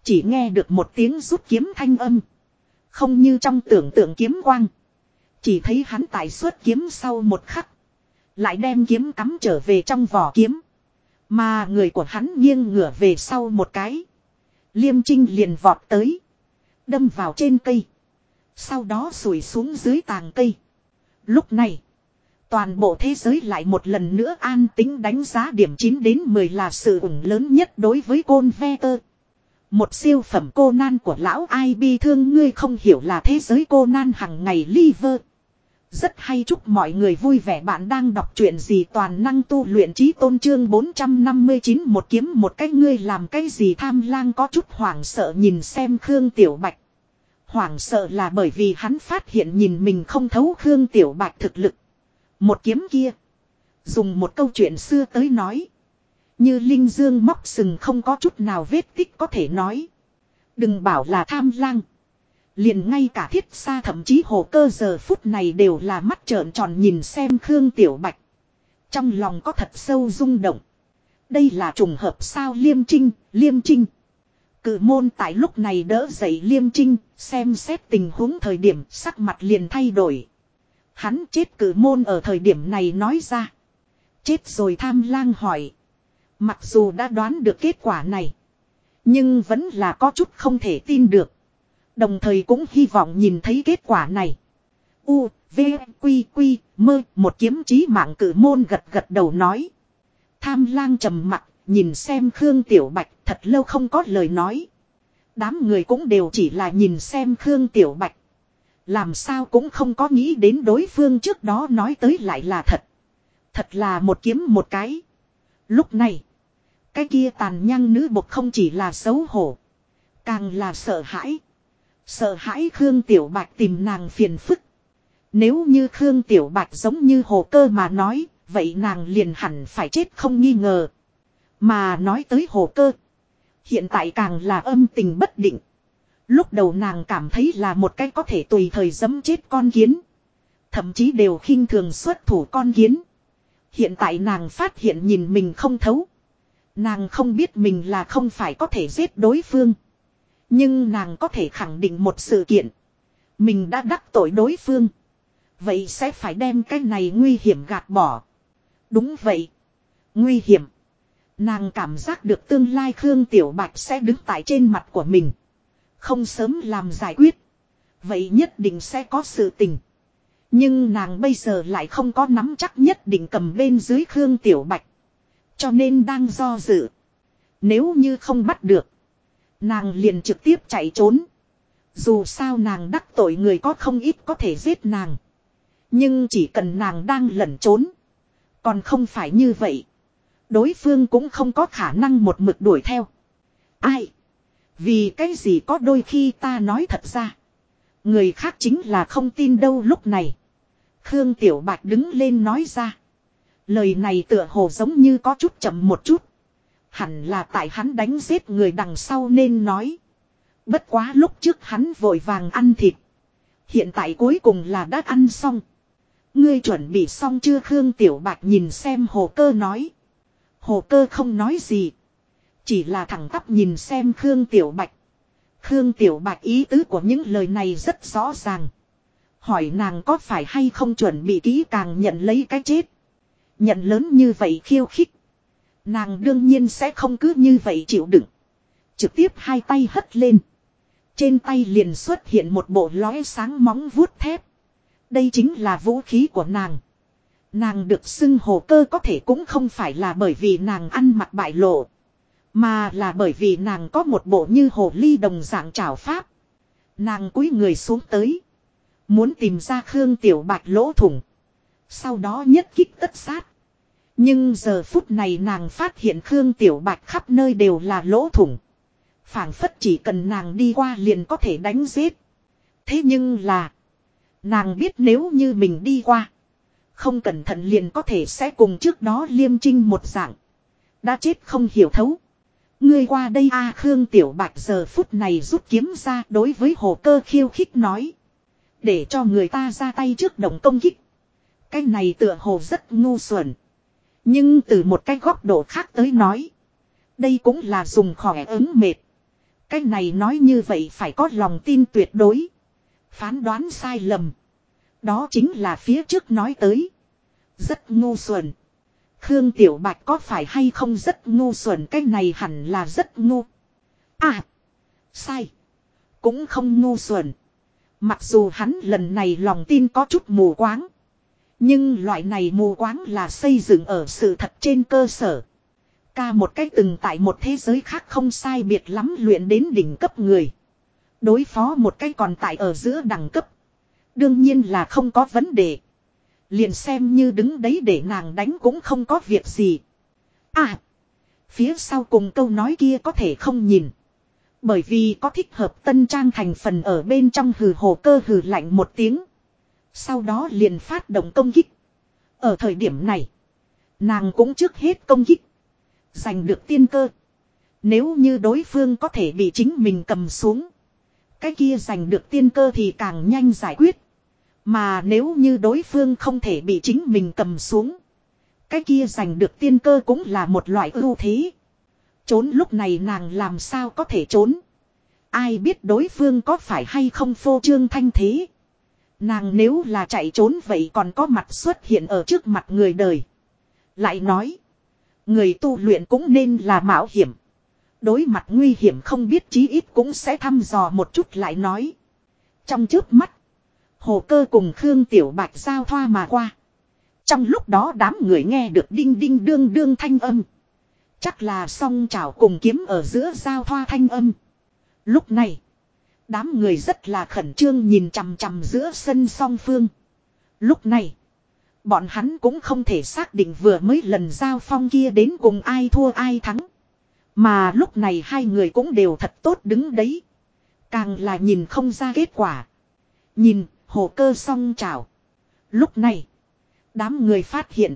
Chỉ nghe được một tiếng rút kiếm thanh âm. Không như trong tưởng tượng kiếm quang. Chỉ thấy hắn tại suốt kiếm sau một khắc. Lại đem kiếm cắm trở về trong vỏ kiếm. Mà người của hắn nghiêng ngửa về sau một cái. Liêm trinh liền vọt tới. Đâm vào trên cây. Sau đó sủi xuống dưới tàng cây. Lúc này. Toàn bộ thế giới lại một lần nữa an tính đánh giá điểm 9 đến 10 là sự ủng lớn nhất đối với côn ve tơ. Một siêu phẩm cô nan của lão ai bi thương ngươi không hiểu là thế giới cô nan hằng ngày liver. Rất hay chúc mọi người vui vẻ bạn đang đọc chuyện gì toàn năng tu luyện trí tôn trương 459 một kiếm một cái ngươi làm cái gì tham lang có chút hoảng sợ nhìn xem Khương Tiểu Bạch. Hoảng sợ là bởi vì hắn phát hiện nhìn mình không thấu Khương Tiểu Bạch thực lực. Một kiếm kia. Dùng một câu chuyện xưa tới nói. Như Linh Dương móc sừng không có chút nào vết tích có thể nói. Đừng bảo là tham lang. Liền ngay cả thiết xa thậm chí hồ cơ giờ phút này đều là mắt trợn tròn nhìn xem Khương Tiểu Bạch. Trong lòng có thật sâu rung động. Đây là trùng hợp sao liêm trinh, liêm trinh. Cử môn tại lúc này đỡ dậy liêm trinh, xem xét tình huống thời điểm sắc mặt liền thay đổi. Hắn chết cử môn ở thời điểm này nói ra. Chết rồi tham lang hỏi. Mặc dù đã đoán được kết quả này. Nhưng vẫn là có chút không thể tin được. Đồng thời cũng hy vọng nhìn thấy kết quả này. U, V, Quy, Quy, mơ, một kiếm chí mạng cử môn gật gật đầu nói. Tham lang trầm mặt, nhìn xem Khương Tiểu Bạch thật lâu không có lời nói. Đám người cũng đều chỉ là nhìn xem Khương Tiểu Bạch. Làm sao cũng không có nghĩ đến đối phương trước đó nói tới lại là thật. Thật là một kiếm một cái. Lúc này, cái kia tàn nhang nữ bộc không chỉ là xấu hổ. Càng là sợ hãi. Sợ hãi Khương Tiểu Bạch tìm nàng phiền phức. Nếu như Khương Tiểu Bạch giống như hồ cơ mà nói, vậy nàng liền hẳn phải chết không nghi ngờ. Mà nói tới hồ cơ. Hiện tại càng là âm tình bất định. Lúc đầu nàng cảm thấy là một cái có thể tùy thời dấm chết con kiến. Thậm chí đều khinh thường xuất thủ con kiến. Hiện tại nàng phát hiện nhìn mình không thấu. Nàng không biết mình là không phải có thể giết đối phương. Nhưng nàng có thể khẳng định một sự kiện. Mình đã đắc tội đối phương. Vậy sẽ phải đem cái này nguy hiểm gạt bỏ. Đúng vậy. Nguy hiểm. Nàng cảm giác được tương lai Khương Tiểu Bạch sẽ đứng tại trên mặt của mình. Không sớm làm giải quyết. Vậy nhất định sẽ có sự tình. Nhưng nàng bây giờ lại không có nắm chắc nhất định cầm bên dưới Khương Tiểu Bạch. Cho nên đang do dự. Nếu như không bắt được. Nàng liền trực tiếp chạy trốn. Dù sao nàng đắc tội người có không ít có thể giết nàng. Nhưng chỉ cần nàng đang lẩn trốn. Còn không phải như vậy. Đối phương cũng không có khả năng một mực đuổi theo. Ai? Vì cái gì có đôi khi ta nói thật ra. Người khác chính là không tin đâu lúc này. Khương Tiểu Bạch đứng lên nói ra. Lời này tựa hồ giống như có chút chậm một chút. Hẳn là tại hắn đánh giết người đằng sau nên nói. Bất quá lúc trước hắn vội vàng ăn thịt. Hiện tại cuối cùng là đã ăn xong. Ngươi chuẩn bị xong chưa Khương Tiểu Bạch nhìn xem hồ cơ nói. Hồ cơ không nói gì. Chỉ là thẳng tắp nhìn xem Khương Tiểu Bạch. Khương Tiểu Bạch ý tứ của những lời này rất rõ ràng. Hỏi nàng có phải hay không chuẩn bị kỹ càng nhận lấy cái chết. Nhận lớn như vậy khiêu khích. Nàng đương nhiên sẽ không cứ như vậy chịu đựng. Trực tiếp hai tay hất lên. Trên tay liền xuất hiện một bộ lóe sáng móng vuốt thép. Đây chính là vũ khí của nàng. Nàng được xưng hồ cơ có thể cũng không phải là bởi vì nàng ăn mặc bại lộ. Mà là bởi vì nàng có một bộ như hồ ly đồng dạng trảo pháp. Nàng cúi người xuống tới. Muốn tìm ra Khương Tiểu Bạch lỗ thủng. Sau đó nhất kích tất sát. Nhưng giờ phút này nàng phát hiện Khương Tiểu Bạch khắp nơi đều là lỗ thủng. phảng phất chỉ cần nàng đi qua liền có thể đánh giết. Thế nhưng là. Nàng biết nếu như mình đi qua. Không cẩn thận liền có thể sẽ cùng trước đó liêm trinh một dạng. Đã chết không hiểu thấu. Ngươi qua đây a, Khương Tiểu Bạch giờ phút này rút kiếm ra đối với hồ cơ khiêu khích nói. Để cho người ta ra tay trước động công kích. Cái này tựa hồ rất ngu xuẩn. Nhưng từ một cái góc độ khác tới nói. Đây cũng là dùng khỏe ứng mệt. Cái này nói như vậy phải có lòng tin tuyệt đối. Phán đoán sai lầm. Đó chính là phía trước nói tới. Rất ngu xuẩn. Khương Tiểu Bạch có phải hay không rất ngu xuẩn cái này hẳn là rất ngu. À. Sai. Cũng không ngu xuẩn. Mặc dù hắn lần này lòng tin có chút mù quáng. Nhưng loại này mù quáng là xây dựng ở sự thật trên cơ sở. Ca một cách từng tại một thế giới khác không sai biệt lắm luyện đến đỉnh cấp người. Đối phó một cái còn tại ở giữa đẳng cấp. Đương nhiên là không có vấn đề. Liền xem như đứng đấy để nàng đánh cũng không có việc gì. À. Phía sau cùng câu nói kia có thể không nhìn. Bởi vì có thích hợp tân trang thành phần ở bên trong hừ hồ cơ hừ lạnh một tiếng. Sau đó liền phát động công kích. Ở thời điểm này. Nàng cũng trước hết công kích. Giành được tiên cơ. Nếu như đối phương có thể bị chính mình cầm xuống. Cái kia giành được tiên cơ thì càng nhanh giải quyết. Mà nếu như đối phương không thể bị chính mình cầm xuống. Cái kia giành được tiên cơ cũng là một loại ưu thế. Trốn lúc này nàng làm sao có thể trốn. Ai biết đối phương có phải hay không phô trương thanh thế. Nàng nếu là chạy trốn vậy còn có mặt xuất hiện ở trước mặt người đời. Lại nói. Người tu luyện cũng nên là mạo hiểm. Đối mặt nguy hiểm không biết chí ít cũng sẽ thăm dò một chút lại nói. Trong trước mắt. Hồ cơ cùng Khương Tiểu Bạch giao thoa mà qua. Trong lúc đó đám người nghe được đinh đinh đương đương thanh âm. Chắc là song chảo cùng kiếm ở giữa giao thoa thanh âm. Lúc này. Đám người rất là khẩn trương nhìn chằm chằm giữa sân song phương. Lúc này. Bọn hắn cũng không thể xác định vừa mới lần giao phong kia đến cùng ai thua ai thắng. Mà lúc này hai người cũng đều thật tốt đứng đấy. Càng là nhìn không ra kết quả. Nhìn, hồ cơ song chảo. Lúc này, đám người phát hiện.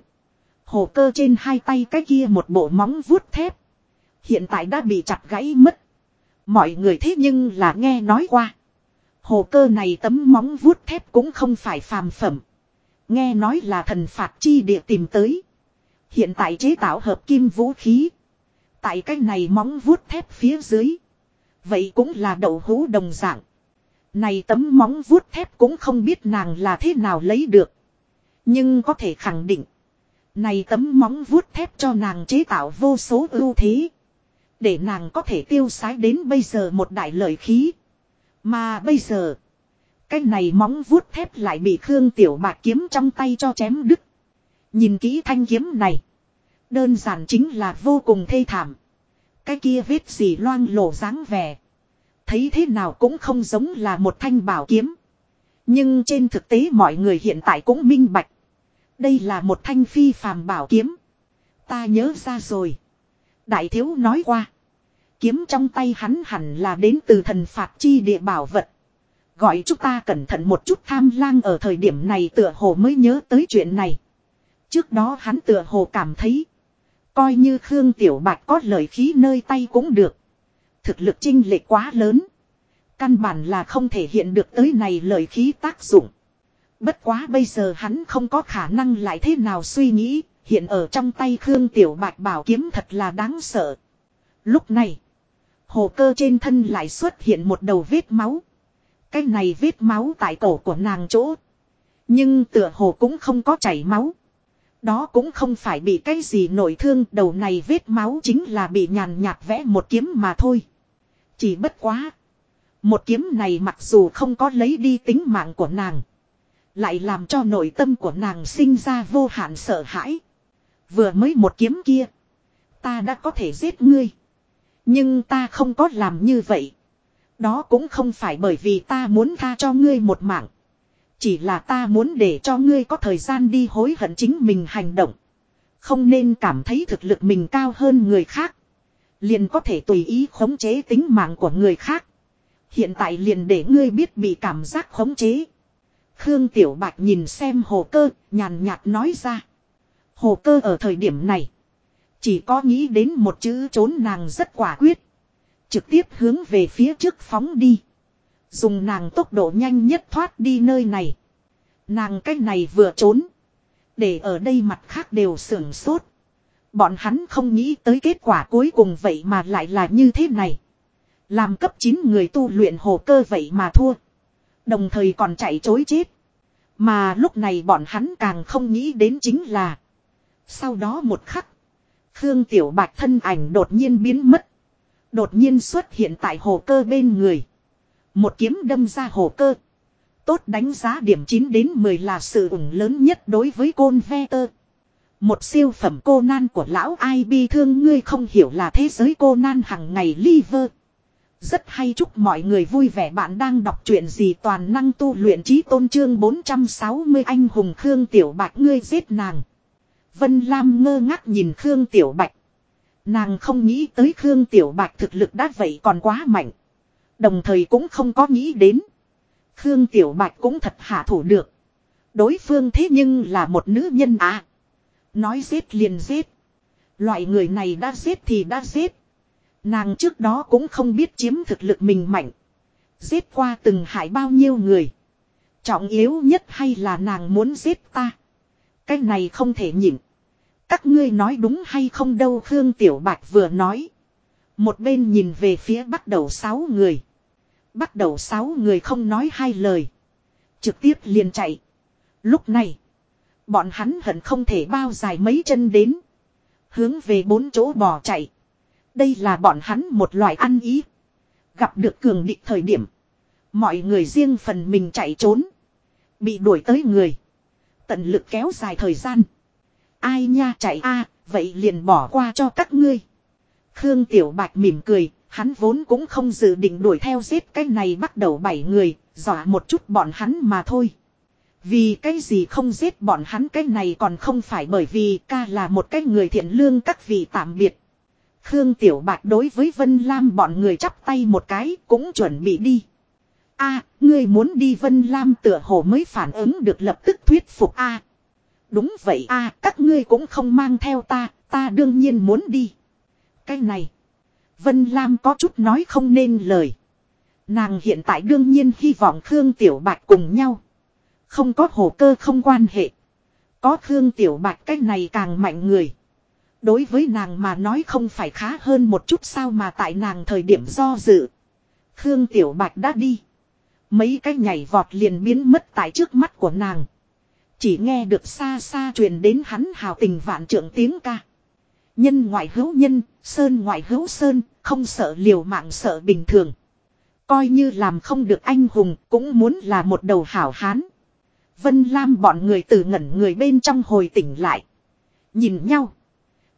Hồ cơ trên hai tay cái kia một bộ móng vuốt thép. Hiện tại đã bị chặt gãy mất. Mọi người thế nhưng là nghe nói qua. Hồ cơ này tấm móng vuốt thép cũng không phải phàm phẩm. Nghe nói là thần phạt chi địa tìm tới. Hiện tại chế tạo hợp kim vũ khí. Tại cái này móng vuốt thép phía dưới. Vậy cũng là đậu hũ đồng dạng. Này tấm móng vuốt thép cũng không biết nàng là thế nào lấy được. Nhưng có thể khẳng định. Này tấm móng vuốt thép cho nàng chế tạo vô số ưu thế. Để nàng có thể tiêu sái đến bây giờ một đại lợi khí. Mà bây giờ. Cái này móng vuốt thép lại bị Khương Tiểu Bạc kiếm trong tay cho chém đứt. Nhìn kỹ thanh kiếm này. Đơn giản chính là vô cùng thê thảm. Cái kia vết gì loang lổ dáng vẻ. Thấy thế nào cũng không giống là một thanh bảo kiếm. Nhưng trên thực tế mọi người hiện tại cũng minh bạch. Đây là một thanh phi phàm bảo kiếm. Ta nhớ ra rồi. Đại thiếu nói qua. Kiếm trong tay hắn hẳn là đến từ thần phạt chi địa bảo vật. Gọi chúng ta cẩn thận một chút tham lang ở thời điểm này tựa hồ mới nhớ tới chuyện này. Trước đó hắn tựa hồ cảm thấy. Coi như Khương Tiểu Bạch có lời khí nơi tay cũng được. Thực lực trinh lệ quá lớn. Căn bản là không thể hiện được tới này lời khí tác dụng. Bất quá bây giờ hắn không có khả năng lại thế nào suy nghĩ, hiện ở trong tay Khương Tiểu Bạch bảo kiếm thật là đáng sợ. Lúc này, hồ cơ trên thân lại xuất hiện một đầu vết máu. Cái này vết máu tại cổ của nàng chỗ. Nhưng tựa hồ cũng không có chảy máu. Đó cũng không phải bị cái gì nổi thương đầu này vết máu chính là bị nhàn nhạt vẽ một kiếm mà thôi. Chỉ bất quá. Một kiếm này mặc dù không có lấy đi tính mạng của nàng. Lại làm cho nội tâm của nàng sinh ra vô hạn sợ hãi. Vừa mới một kiếm kia. Ta đã có thể giết ngươi. Nhưng ta không có làm như vậy. Đó cũng không phải bởi vì ta muốn tha cho ngươi một mạng. Chỉ là ta muốn để cho ngươi có thời gian đi hối hận chính mình hành động. Không nên cảm thấy thực lực mình cao hơn người khác. Liền có thể tùy ý khống chế tính mạng của người khác. Hiện tại liền để ngươi biết bị cảm giác khống chế. Khương Tiểu Bạch nhìn xem hồ cơ, nhàn nhạt nói ra. Hồ cơ ở thời điểm này. Chỉ có nghĩ đến một chữ trốn nàng rất quả quyết. Trực tiếp hướng về phía trước phóng đi. Dùng nàng tốc độ nhanh nhất thoát đi nơi này. Nàng cách này vừa trốn. Để ở đây mặt khác đều sưởng sốt. Bọn hắn không nghĩ tới kết quả cuối cùng vậy mà lại là như thế này. Làm cấp 9 người tu luyện hồ cơ vậy mà thua. Đồng thời còn chạy chối chết. Mà lúc này bọn hắn càng không nghĩ đến chính là. Sau đó một khắc. Khương Tiểu Bạch thân ảnh đột nhiên biến mất. Đột nhiên xuất hiện tại hồ cơ bên người. Một kiếm đâm ra hồ cơ. Tốt đánh giá điểm 9 đến 10 là sự ủng lớn nhất đối với côn ve tơ. Một siêu phẩm cô nan của lão ai bi thương ngươi không hiểu là thế giới cô nan hằng ngày liver. Rất hay chúc mọi người vui vẻ bạn đang đọc truyện gì toàn năng tu luyện trí tôn trương 460 anh hùng Khương Tiểu Bạch ngươi giết nàng. Vân Lam ngơ ngác nhìn Khương Tiểu Bạch. Nàng không nghĩ tới Khương Tiểu Bạch thực lực đã vậy còn quá mạnh. Đồng thời cũng không có nghĩ đến. Khương Tiểu Bạch cũng thật hạ thủ được. Đối phương thế nhưng là một nữ nhân à. Nói giết liền giết. Loại người này đã giết thì đã giết. Nàng trước đó cũng không biết chiếm thực lực mình mạnh. Giết qua từng hại bao nhiêu người. Trọng yếu nhất hay là nàng muốn giết ta. Cái này không thể nhịn. Các ngươi nói đúng hay không đâu, Khương Tiểu Bạch vừa nói. Một bên nhìn về phía bắt đầu sáu người. Bắt đầu sáu người không nói hai lời. Trực tiếp liền chạy. Lúc này. Bọn hắn hận không thể bao dài mấy chân đến. Hướng về bốn chỗ bò chạy. Đây là bọn hắn một loại ăn ý. Gặp được cường địch thời điểm. Mọi người riêng phần mình chạy trốn. Bị đuổi tới người. Tận lực kéo dài thời gian. Ai nha chạy a vậy liền bỏ qua cho các ngươi. Khương Tiểu Bạch mỉm cười, hắn vốn cũng không dự định đuổi theo giết cái này bắt đầu bảy người, dọa một chút bọn hắn mà thôi. Vì cái gì không giết bọn hắn cái này còn không phải bởi vì ca là một cái người thiện lương các vị tạm biệt. Khương Tiểu Bạch đối với Vân Lam bọn người chắp tay một cái cũng chuẩn bị đi. a ngươi muốn đi Vân Lam tựa hồ mới phản ứng được lập tức thuyết phục a Đúng vậy a các ngươi cũng không mang theo ta, ta đương nhiên muốn đi. Cái này. Vân Lam có chút nói không nên lời. Nàng hiện tại đương nhiên hy vọng Khương Tiểu Bạch cùng nhau. Không có hồ cơ không quan hệ. Có Khương Tiểu Bạch cái này càng mạnh người. Đối với nàng mà nói không phải khá hơn một chút sao mà tại nàng thời điểm do dự. Khương Tiểu Bạch đã đi. Mấy cái nhảy vọt liền biến mất tại trước mắt của nàng. Chỉ nghe được xa xa truyền đến hắn hào tình vạn trượng tiếng ca. Nhân ngoại hữu nhân, sơn ngoại hữu sơn, không sợ liều mạng sợ bình thường. Coi như làm không được anh hùng cũng muốn là một đầu hảo hán. Vân Lam bọn người từ ngẩn người bên trong hồi tỉnh lại. Nhìn nhau.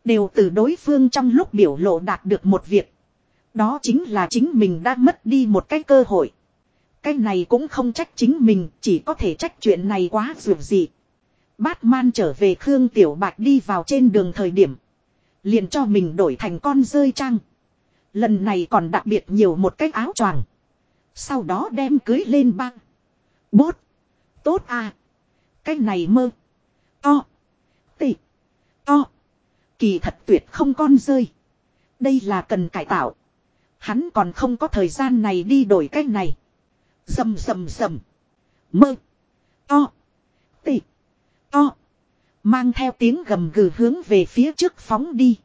Đều từ đối phương trong lúc biểu lộ đạt được một việc. Đó chính là chính mình đã mất đi một cái cơ hội. Cái này cũng không trách chính mình, chỉ có thể trách chuyện này quá dù gì. Batman trở về Khương Tiểu Bạch đi vào trên đường thời điểm. Liền cho mình đổi thành con rơi trang. Lần này còn đặc biệt nhiều một cái áo choàng. Sau đó đem cưới lên băng. Bốt. Tốt à. Cái này mơ. To. Tị. To. Kỳ thật tuyệt không con rơi. Đây là cần cải tạo. Hắn còn không có thời gian này đi đổi cái này. Dầm dầm dầm. Mơ. To. Tị. To. Mang theo tiếng gầm gừ hướng về phía trước phóng đi.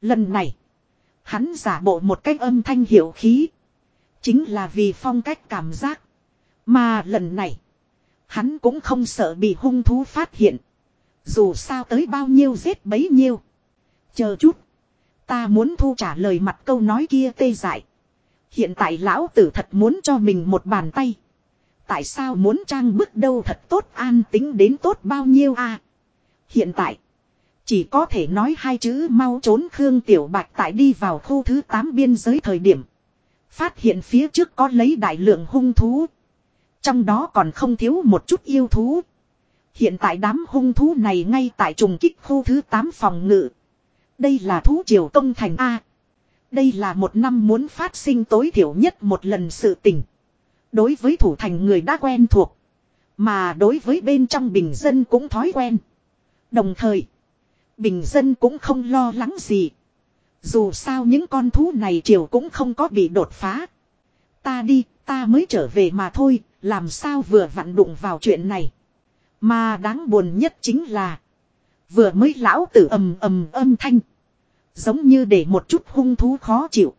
Lần này. Hắn giả bộ một cách âm thanh hiệu khí. Chính là vì phong cách cảm giác. Mà lần này. Hắn cũng không sợ bị hung thú phát hiện. Dù sao tới bao nhiêu giết bấy nhiêu. Chờ chút. Ta muốn thu trả lời mặt câu nói kia tê dại. Hiện tại lão tử thật muốn cho mình một bàn tay. Tại sao muốn trang bức đâu thật tốt, an tính đến tốt bao nhiêu a Hiện tại. Chỉ có thể nói hai chữ mau trốn Khương Tiểu Bạch tại đi vào khu thứ 8 biên giới thời điểm. Phát hiện phía trước có lấy đại lượng hung thú. Trong đó còn không thiếu một chút yêu thú. Hiện tại đám hung thú này ngay tại trùng kích khu thứ 8 phòng ngự. Đây là thú triều công thành A. Đây là một năm muốn phát sinh tối thiểu nhất một lần sự tình. Đối với thủ thành người đã quen thuộc. Mà đối với bên trong bình dân cũng thói quen. Đồng thời, bình dân cũng không lo lắng gì. Dù sao những con thú này chiều cũng không có bị đột phá. Ta đi, ta mới trở về mà thôi, làm sao vừa vặn đụng vào chuyện này. Mà đáng buồn nhất chính là Vừa mới lão tử ầm ầm âm thanh Giống như để một chút hung thú khó chịu.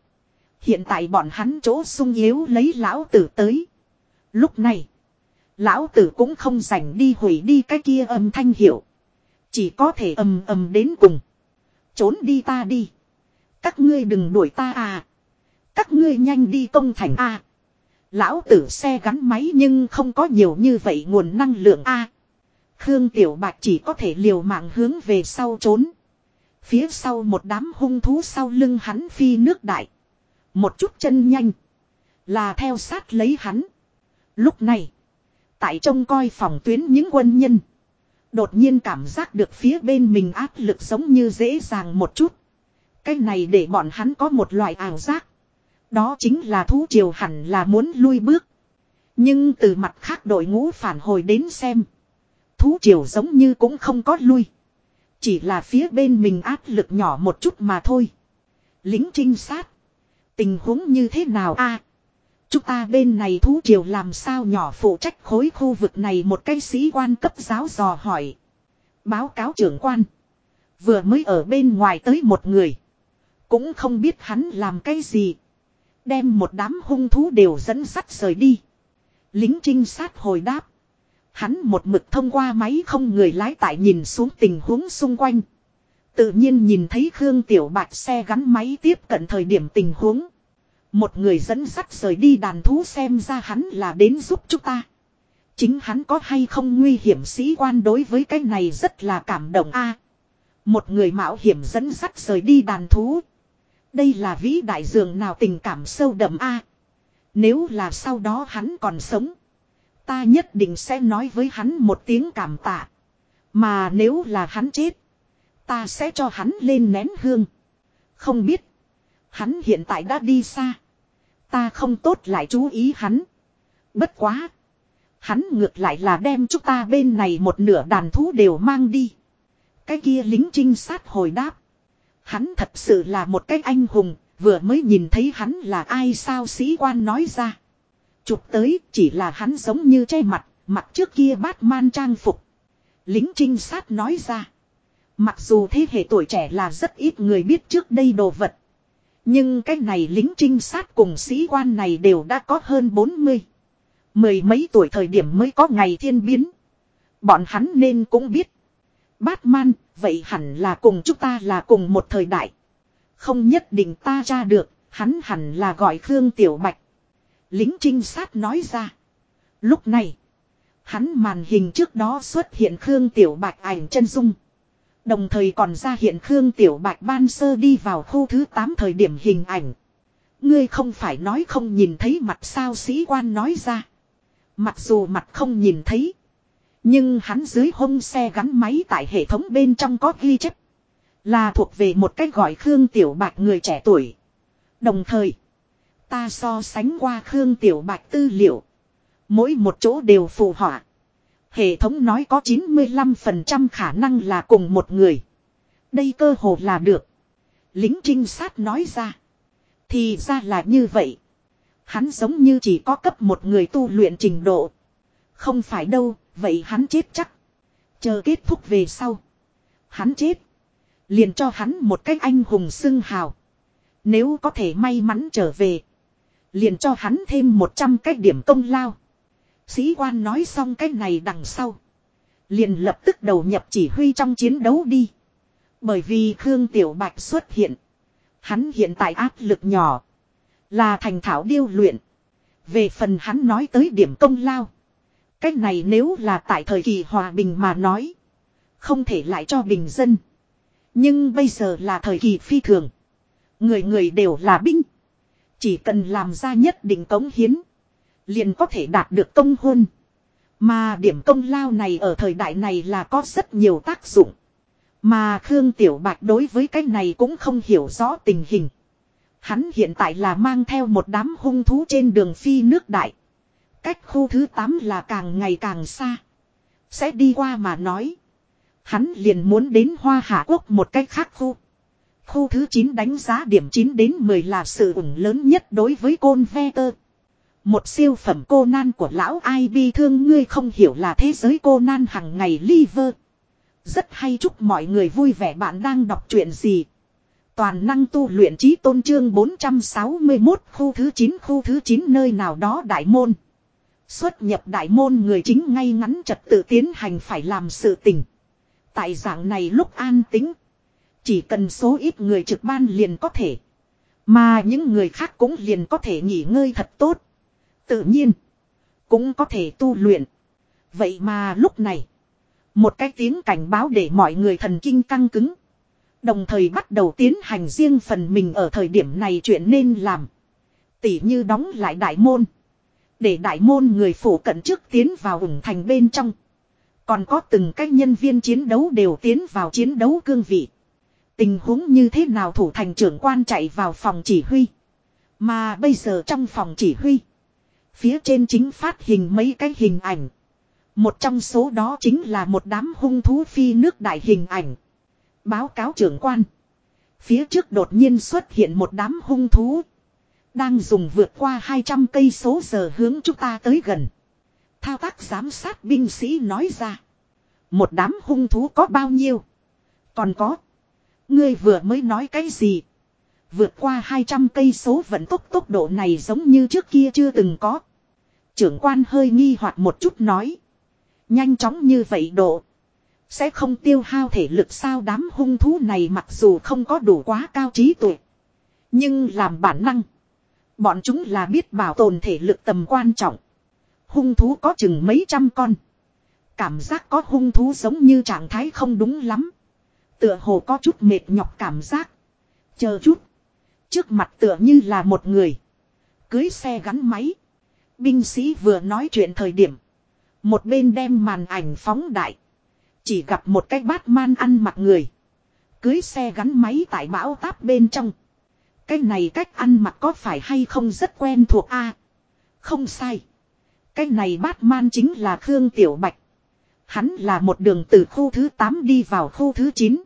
Hiện tại bọn hắn chỗ sung yếu lấy lão tử tới. Lúc này, Lão tử cũng không rảnh đi hủy đi cái kia âm thanh hiệu. Chỉ có thể ầm ầm đến cùng. Trốn đi ta đi. Các ngươi đừng đuổi ta à. Các ngươi nhanh đi công thành a Lão tử xe gắn máy nhưng không có nhiều như vậy nguồn năng lượng A. Khương Tiểu Bạch chỉ có thể liều mạng hướng về sau trốn. Phía sau một đám hung thú sau lưng hắn phi nước đại. Một chút chân nhanh. Là theo sát lấy hắn. Lúc này. Tại trông coi phòng tuyến những quân nhân. Đột nhiên cảm giác được phía bên mình áp lực giống như dễ dàng một chút. Cái này để bọn hắn có một loại ảo giác. Đó chính là thú triều hẳn là muốn lui bước. Nhưng từ mặt khác đội ngũ phản hồi đến xem. Thú triều giống như cũng không có lui. Chỉ là phía bên mình áp lực nhỏ một chút mà thôi. Lính trinh sát. Tình huống như thế nào a? chúng ta bên này thú triều làm sao nhỏ phụ trách khối khu vực này một cái sĩ quan cấp giáo dò hỏi. Báo cáo trưởng quan. Vừa mới ở bên ngoài tới một người. Cũng không biết hắn làm cái gì. Đem một đám hung thú đều dẫn sắt rời đi. Lính trinh sát hồi đáp. Hắn một mực thông qua máy không người lái tại nhìn xuống tình huống xung quanh. Tự nhiên nhìn thấy Khương Tiểu Bạch xe gắn máy tiếp cận thời điểm tình huống. Một người dẫn sắt rời đi đàn thú xem ra hắn là đến giúp chúng ta. Chính hắn có hay không nguy hiểm sĩ quan đối với cái này rất là cảm động a. một người mạo hiểm dẫn sắt rời đi đàn thú. Đây là vĩ đại dường nào tình cảm sâu đậm a. Nếu là sau đó hắn còn sống. Ta nhất định sẽ nói với hắn một tiếng cảm tạ. Mà nếu là hắn chết. Ta sẽ cho hắn lên nén hương. Không biết. Hắn hiện tại đã đi xa. Ta không tốt lại chú ý hắn. Bất quá. Hắn ngược lại là đem chúng ta bên này một nửa đàn thú đều mang đi. Cái kia lính trinh sát hồi đáp. Hắn thật sự là một cái anh hùng, vừa mới nhìn thấy hắn là ai sao sĩ quan nói ra. Chụp tới chỉ là hắn giống như che mặt, mặt trước kia bát man trang phục. Lính trinh sát nói ra. Mặc dù thế hệ tuổi trẻ là rất ít người biết trước đây đồ vật. Nhưng cái này lính trinh sát cùng sĩ quan này đều đã có hơn 40. Mười mấy tuổi thời điểm mới có ngày thiên biến. Bọn hắn nên cũng biết. Batman, vậy hẳn là cùng chúng ta là cùng một thời đại. Không nhất định ta ra được, hắn hẳn là gọi Khương Tiểu Bạch. Lính trinh sát nói ra. Lúc này. Hắn màn hình trước đó xuất hiện Khương Tiểu Bạch ảnh chân dung. Đồng thời còn ra hiện Khương Tiểu Bạch ban sơ đi vào khu thứ 8 thời điểm hình ảnh. Ngươi không phải nói không nhìn thấy mặt sao sĩ quan nói ra. Mặc dù mặt không nhìn thấy. Nhưng hắn dưới hông xe gắn máy tại hệ thống bên trong có ghi chép. Là thuộc về một cách gọi Khương Tiểu Bạch người trẻ tuổi. Đồng thời. Ta so sánh qua Khương Tiểu Bạch tư liệu. Mỗi một chỗ đều phù họa. Hệ thống nói có 95% khả năng là cùng một người. Đây cơ hồ là được. Lính trinh sát nói ra. Thì ra là như vậy. Hắn giống như chỉ có cấp một người tu luyện trình độ. Không phải đâu, vậy hắn chết chắc. Chờ kết thúc về sau. Hắn chết. Liền cho hắn một cách anh hùng xưng hào. Nếu có thể may mắn trở về. Liền cho hắn thêm 100 cái điểm công lao. Sĩ quan nói xong cái này đằng sau. Liền lập tức đầu nhập chỉ huy trong chiến đấu đi. Bởi vì Khương Tiểu Bạch xuất hiện. Hắn hiện tại áp lực nhỏ. Là thành thảo điêu luyện. Về phần hắn nói tới điểm công lao. Cách này nếu là tại thời kỳ hòa bình mà nói. Không thể lại cho bình dân. Nhưng bây giờ là thời kỳ phi thường. Người người đều là binh. Chỉ cần làm ra nhất định cống hiến. Liền có thể đạt được công hôn. Mà điểm công lao này ở thời đại này là có rất nhiều tác dụng. Mà Khương Tiểu Bạch đối với cái này cũng không hiểu rõ tình hình. Hắn hiện tại là mang theo một đám hung thú trên đường phi nước đại. Cách khu thứ 8 là càng ngày càng xa. Sẽ đi qua mà nói. Hắn liền muốn đến Hoa Hạ Quốc một cách khác khu. Khu thứ 9 đánh giá điểm 9 đến 10 là sự ủng lớn nhất đối với côn ve tơ. Một siêu phẩm cô nan của lão ai bi thương ngươi không hiểu là thế giới cô nan hằng ngày liver. Rất hay chúc mọi người vui vẻ bạn đang đọc chuyện gì. Toàn năng tu luyện trí tôn trương 461 khu thứ 9 khu thứ 9 nơi nào đó đại môn. Xuất nhập đại môn người chính ngay ngắn trật tự tiến hành phải làm sự tình. Tại dạng này lúc an tính. Chỉ cần số ít người trực ban liền có thể. Mà những người khác cũng liền có thể nghỉ ngơi thật tốt. Tự nhiên. Cũng có thể tu luyện. Vậy mà lúc này. Một cái tiếng cảnh báo để mọi người thần kinh căng cứng. Đồng thời bắt đầu tiến hành riêng phần mình ở thời điểm này chuyện nên làm. Tỉ như đóng lại đại môn. Để đại môn người phủ cận trước tiến vào ủng thành bên trong. Còn có từng cái nhân viên chiến đấu đều tiến vào chiến đấu cương vị. Tình huống như thế nào thủ thành trưởng quan chạy vào phòng chỉ huy. Mà bây giờ trong phòng chỉ huy. Phía trên chính phát hình mấy cái hình ảnh. Một trong số đó chính là một đám hung thú phi nước đại hình ảnh. Báo cáo trưởng quan. Phía trước đột nhiên xuất hiện một đám hung thú. Đang dùng vượt qua 200 cây số giờ hướng chúng ta tới gần. Thao tác giám sát binh sĩ nói ra. Một đám hung thú có bao nhiêu? Còn có. Ngươi vừa mới nói cái gì? Vượt qua 200 cây số vận tốc tốc độ này giống như trước kia chưa từng có. Trưởng quan hơi nghi hoặc một chút nói. Nhanh chóng như vậy độ. Sẽ không tiêu hao thể lực sao đám hung thú này mặc dù không có đủ quá cao trí tuệ. Nhưng làm bản năng. Bọn chúng là biết bảo tồn thể lực tầm quan trọng. Hung thú có chừng mấy trăm con. Cảm giác có hung thú giống như trạng thái không đúng lắm. Tựa hồ có chút mệt nhọc cảm giác. Chờ chút. Trước mặt tựa như là một người. Cưới xe gắn máy. Binh sĩ vừa nói chuyện thời điểm. Một bên đem màn ảnh phóng đại. Chỉ gặp một cái bát man ăn mặc người. Cưới xe gắn máy tại bão táp bên trong. Cái này cách ăn mặc có phải hay không rất quen thuộc a Không sai. Cái này bát man chính là Khương Tiểu Bạch. Hắn là một đường từ khu thứ 8 đi vào khu thứ 9.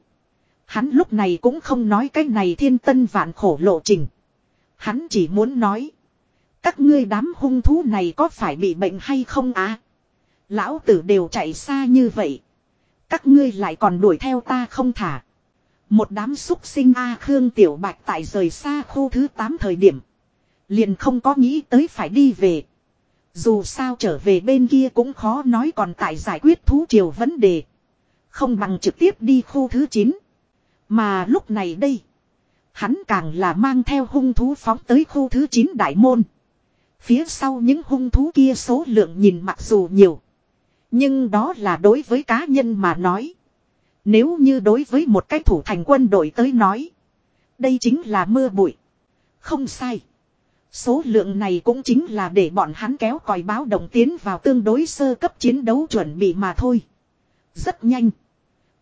Hắn lúc này cũng không nói cái này thiên tân vạn khổ lộ trình. Hắn chỉ muốn nói. Các ngươi đám hung thú này có phải bị bệnh hay không á? Lão tử đều chạy xa như vậy. Các ngươi lại còn đuổi theo ta không thả. Một đám xúc sinh A Khương Tiểu Bạch tại rời xa khu thứ 8 thời điểm. Liền không có nghĩ tới phải đi về. Dù sao trở về bên kia cũng khó nói còn tại giải quyết thú triều vấn đề. Không bằng trực tiếp đi khu thứ 9. Mà lúc này đây. Hắn càng là mang theo hung thú phóng tới khu thứ 9 đại môn. Phía sau những hung thú kia số lượng nhìn mặc dù nhiều. Nhưng đó là đối với cá nhân mà nói. Nếu như đối với một cái thủ thành quân đội tới nói. Đây chính là mưa bụi. Không sai. Số lượng này cũng chính là để bọn hắn kéo còi báo động tiến vào tương đối sơ cấp chiến đấu chuẩn bị mà thôi. Rất nhanh.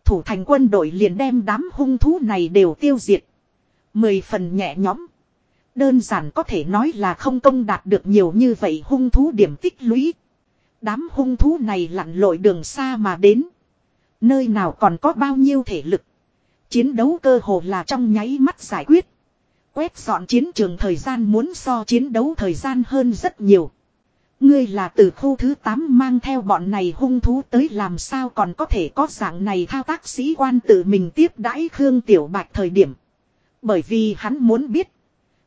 Thủ thành quân đội liền đem đám hung thú này đều tiêu diệt. Mười phần nhẹ nhõm. Đơn giản có thể nói là không công đạt được nhiều như vậy hung thú điểm tích lũy. Đám hung thú này lặn lội đường xa mà đến. Nơi nào còn có bao nhiêu thể lực. Chiến đấu cơ hồ là trong nháy mắt giải quyết. Quét dọn chiến trường thời gian muốn so chiến đấu thời gian hơn rất nhiều. Ngươi là từ khu thứ 8 mang theo bọn này hung thú tới làm sao còn có thể có dạng này thao tác sĩ quan tự mình tiếp đãi Khương Tiểu Bạch thời điểm. Bởi vì hắn muốn biết.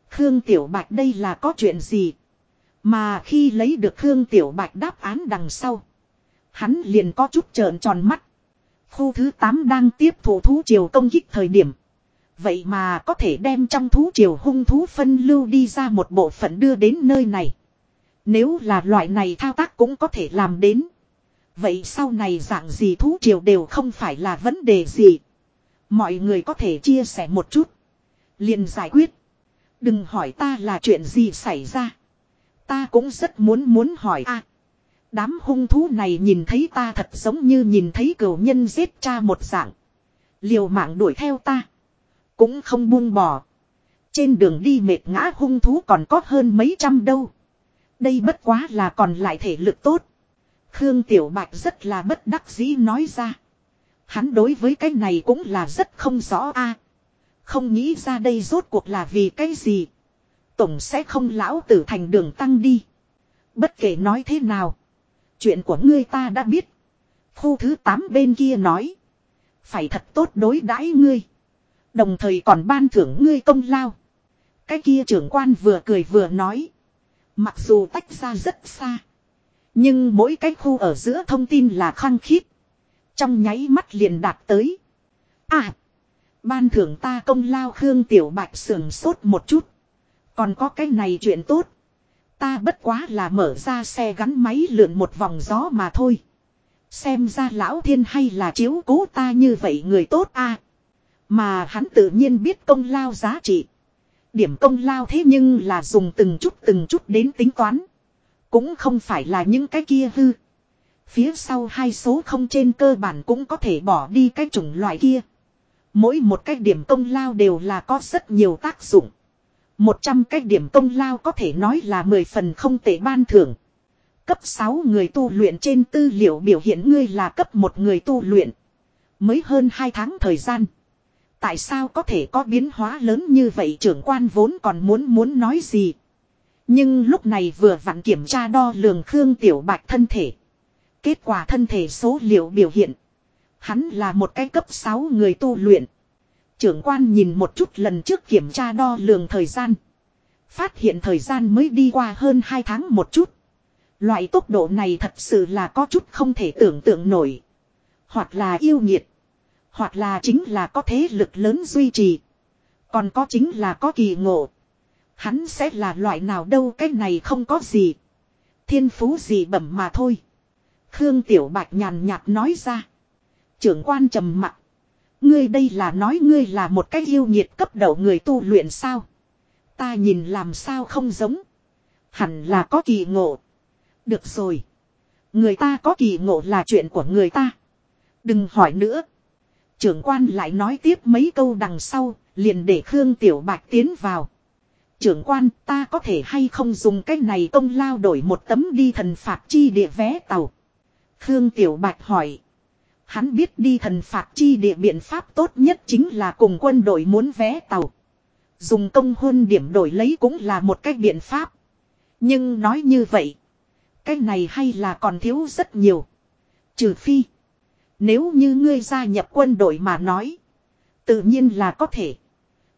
Khương Tiểu Bạch đây là có chuyện gì. Mà khi lấy được Khương Tiểu Bạch đáp án đằng sau. Hắn liền có chút trợn tròn mắt. Khu thứ 8 đang tiếp thủ thú triều công kích thời điểm. Vậy mà có thể đem trong thú triều hung thú phân lưu đi ra một bộ phận đưa đến nơi này. Nếu là loại này thao tác cũng có thể làm đến. Vậy sau này dạng gì thú triều đều không phải là vấn đề gì. Mọi người có thể chia sẻ một chút. liền giải quyết. Đừng hỏi ta là chuyện gì xảy ra. Ta cũng rất muốn muốn hỏi a. đám hung thú này nhìn thấy ta thật giống như nhìn thấy cửu nhân giết cha một dạng. Liều mạng đuổi theo ta. Cũng không buông bỏ. Trên đường đi mệt ngã hung thú còn có hơn mấy trăm đâu. Đây bất quá là còn lại thể lực tốt. Khương Tiểu Bạch rất là bất đắc dĩ nói ra. Hắn đối với cái này cũng là rất không rõ a. Không nghĩ ra đây rốt cuộc là vì cái gì. Tổng sẽ không lão tử thành đường tăng đi. Bất kể nói thế nào. Chuyện của ngươi ta đã biết. Khu thứ 8 bên kia nói. Phải thật tốt đối đãi ngươi. Đồng thời còn ban thưởng ngươi công lao. Cái kia trưởng quan vừa cười vừa nói. Mặc dù tách ra rất xa. Nhưng mỗi cái khu ở giữa thông tin là khăng khít. Trong nháy mắt liền đạt tới. À. Ban thưởng ta công lao Khương Tiểu Bạch sườn sốt một chút. Còn có cái này chuyện tốt. Ta bất quá là mở ra xe gắn máy lượn một vòng gió mà thôi. Xem ra lão thiên hay là chiếu cố ta như vậy người tốt a Mà hắn tự nhiên biết công lao giá trị. Điểm công lao thế nhưng là dùng từng chút từng chút đến tính toán. Cũng không phải là những cái kia hư. Phía sau hai số không trên cơ bản cũng có thể bỏ đi cái chủng loại kia. Mỗi một cái điểm công lao đều là có rất nhiều tác dụng. Một trăm cái điểm công lao có thể nói là mười phần không tệ ban thưởng. Cấp 6 người tu luyện trên tư liệu biểu hiện ngươi là cấp một người tu luyện. Mới hơn 2 tháng thời gian. Tại sao có thể có biến hóa lớn như vậy trưởng quan vốn còn muốn muốn nói gì. Nhưng lúc này vừa vặn kiểm tra đo lường Khương Tiểu Bạch thân thể. Kết quả thân thể số liệu biểu hiện. Hắn là một cái cấp 6 người tu luyện. Trưởng quan nhìn một chút lần trước kiểm tra đo lường thời gian. Phát hiện thời gian mới đi qua hơn 2 tháng một chút. Loại tốc độ này thật sự là có chút không thể tưởng tượng nổi. Hoặc là yêu nhiệt. Hoặc là chính là có thế lực lớn duy trì. Còn có chính là có kỳ ngộ. Hắn sẽ là loại nào đâu cái này không có gì. Thiên phú gì bẩm mà thôi. Khương Tiểu Bạch nhàn nhạt nói ra. Trưởng quan trầm mặc, Ngươi đây là nói ngươi là một cái yêu nhiệt cấp đầu người tu luyện sao. Ta nhìn làm sao không giống. Hẳn là có kỳ ngộ. Được rồi. Người ta có kỳ ngộ là chuyện của người ta. Đừng hỏi nữa. Trưởng quan lại nói tiếp mấy câu đằng sau, liền để Khương Tiểu Bạch tiến vào. Trưởng quan ta có thể hay không dùng cái này công lao đổi một tấm đi thần phạt chi địa vé tàu. Khương Tiểu Bạch hỏi. Hắn biết đi thần phạt chi địa biện pháp tốt nhất chính là cùng quân đội muốn vé tàu. Dùng công hôn điểm đổi lấy cũng là một cách biện pháp. Nhưng nói như vậy. Cái này hay là còn thiếu rất nhiều. Trừ phi. Nếu như ngươi gia nhập quân đội mà nói. Tự nhiên là có thể.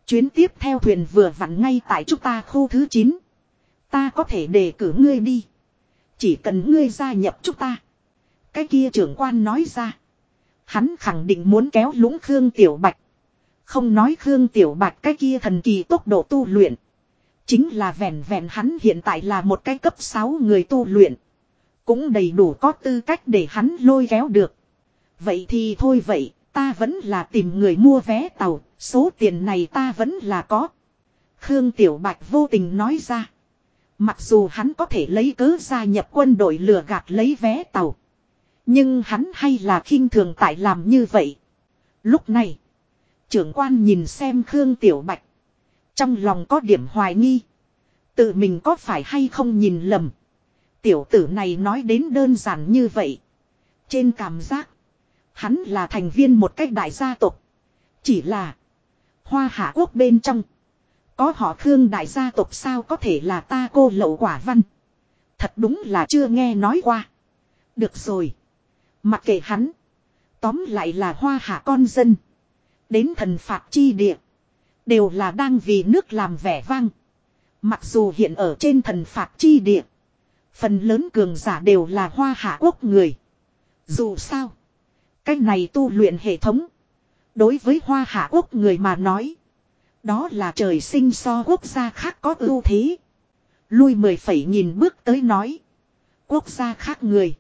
Chuyến tiếp theo thuyền vừa vặn ngay tại chúng ta khu thứ 9. Ta có thể đề cử ngươi đi. Chỉ cần ngươi gia nhập chúng ta. Cái kia trưởng quan nói ra. Hắn khẳng định muốn kéo lũng Khương Tiểu Bạch. Không nói Khương Tiểu Bạch cái kia thần kỳ tốc độ tu luyện. Chính là vẹn vẹn hắn hiện tại là một cái cấp 6 người tu luyện. Cũng đầy đủ có tư cách để hắn lôi kéo được. Vậy thì thôi vậy, ta vẫn là tìm người mua vé tàu, số tiền này ta vẫn là có. Khương Tiểu Bạch vô tình nói ra. Mặc dù hắn có thể lấy cớ gia nhập quân đội lừa gạt lấy vé tàu. Nhưng hắn hay là khinh thường tại làm như vậy. Lúc này, trưởng quan nhìn xem Khương Tiểu Bạch. Trong lòng có điểm hoài nghi. Tự mình có phải hay không nhìn lầm. Tiểu tử này nói đến đơn giản như vậy. Trên cảm giác. Hắn là thành viên một cách đại gia tộc. Chỉ là. Hoa hạ quốc bên trong. Có họ Khương đại gia tộc sao có thể là ta cô lậu quả văn. Thật đúng là chưa nghe nói qua. Được rồi. Mặc kệ hắn. Tóm lại là hoa hạ con dân. Đến thần phạt chi địa. Đều là đang vì nước làm vẻ vang. Mặc dù hiện ở trên thần phạt chi địa. Phần lớn cường giả đều là hoa hạ quốc người. Dù sao. Cái này tu luyện hệ thống. Đối với hoa hạ quốc người mà nói. Đó là trời sinh so quốc gia khác có ưu thế. Lui mười phẩy nghìn bước tới nói. Quốc gia khác người.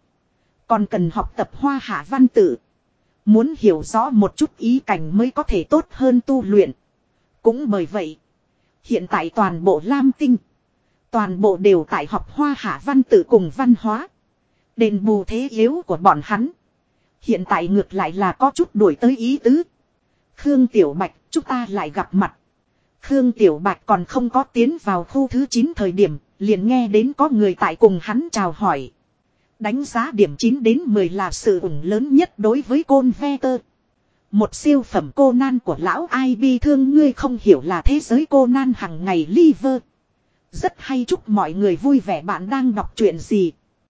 Còn cần học tập hoa hạ văn tự. Muốn hiểu rõ một chút ý cảnh mới có thể tốt hơn tu luyện. Cũng bởi vậy. Hiện tại toàn bộ Lam Tinh. Toàn bộ đều tại học hoa hạ văn tự cùng văn hóa. Đền bù thế yếu của bọn hắn. Hiện tại ngược lại là có chút đuổi tới ý tứ. Khương Tiểu Bạch, chúng ta lại gặp mặt. Khương Tiểu Bạch còn không có tiến vào khu thứ 9 thời điểm, liền nghe đến có người tại cùng hắn chào hỏi. Đánh giá điểm 9 đến 10 là sự ủng lớn nhất đối với côn ve tơ. Một siêu phẩm cô nan của lão ai bi thương ngươi không hiểu là thế giới cô nan hằng ngày liver. Rất hay chúc mọi người vui vẻ bạn đang đọc chuyện gì.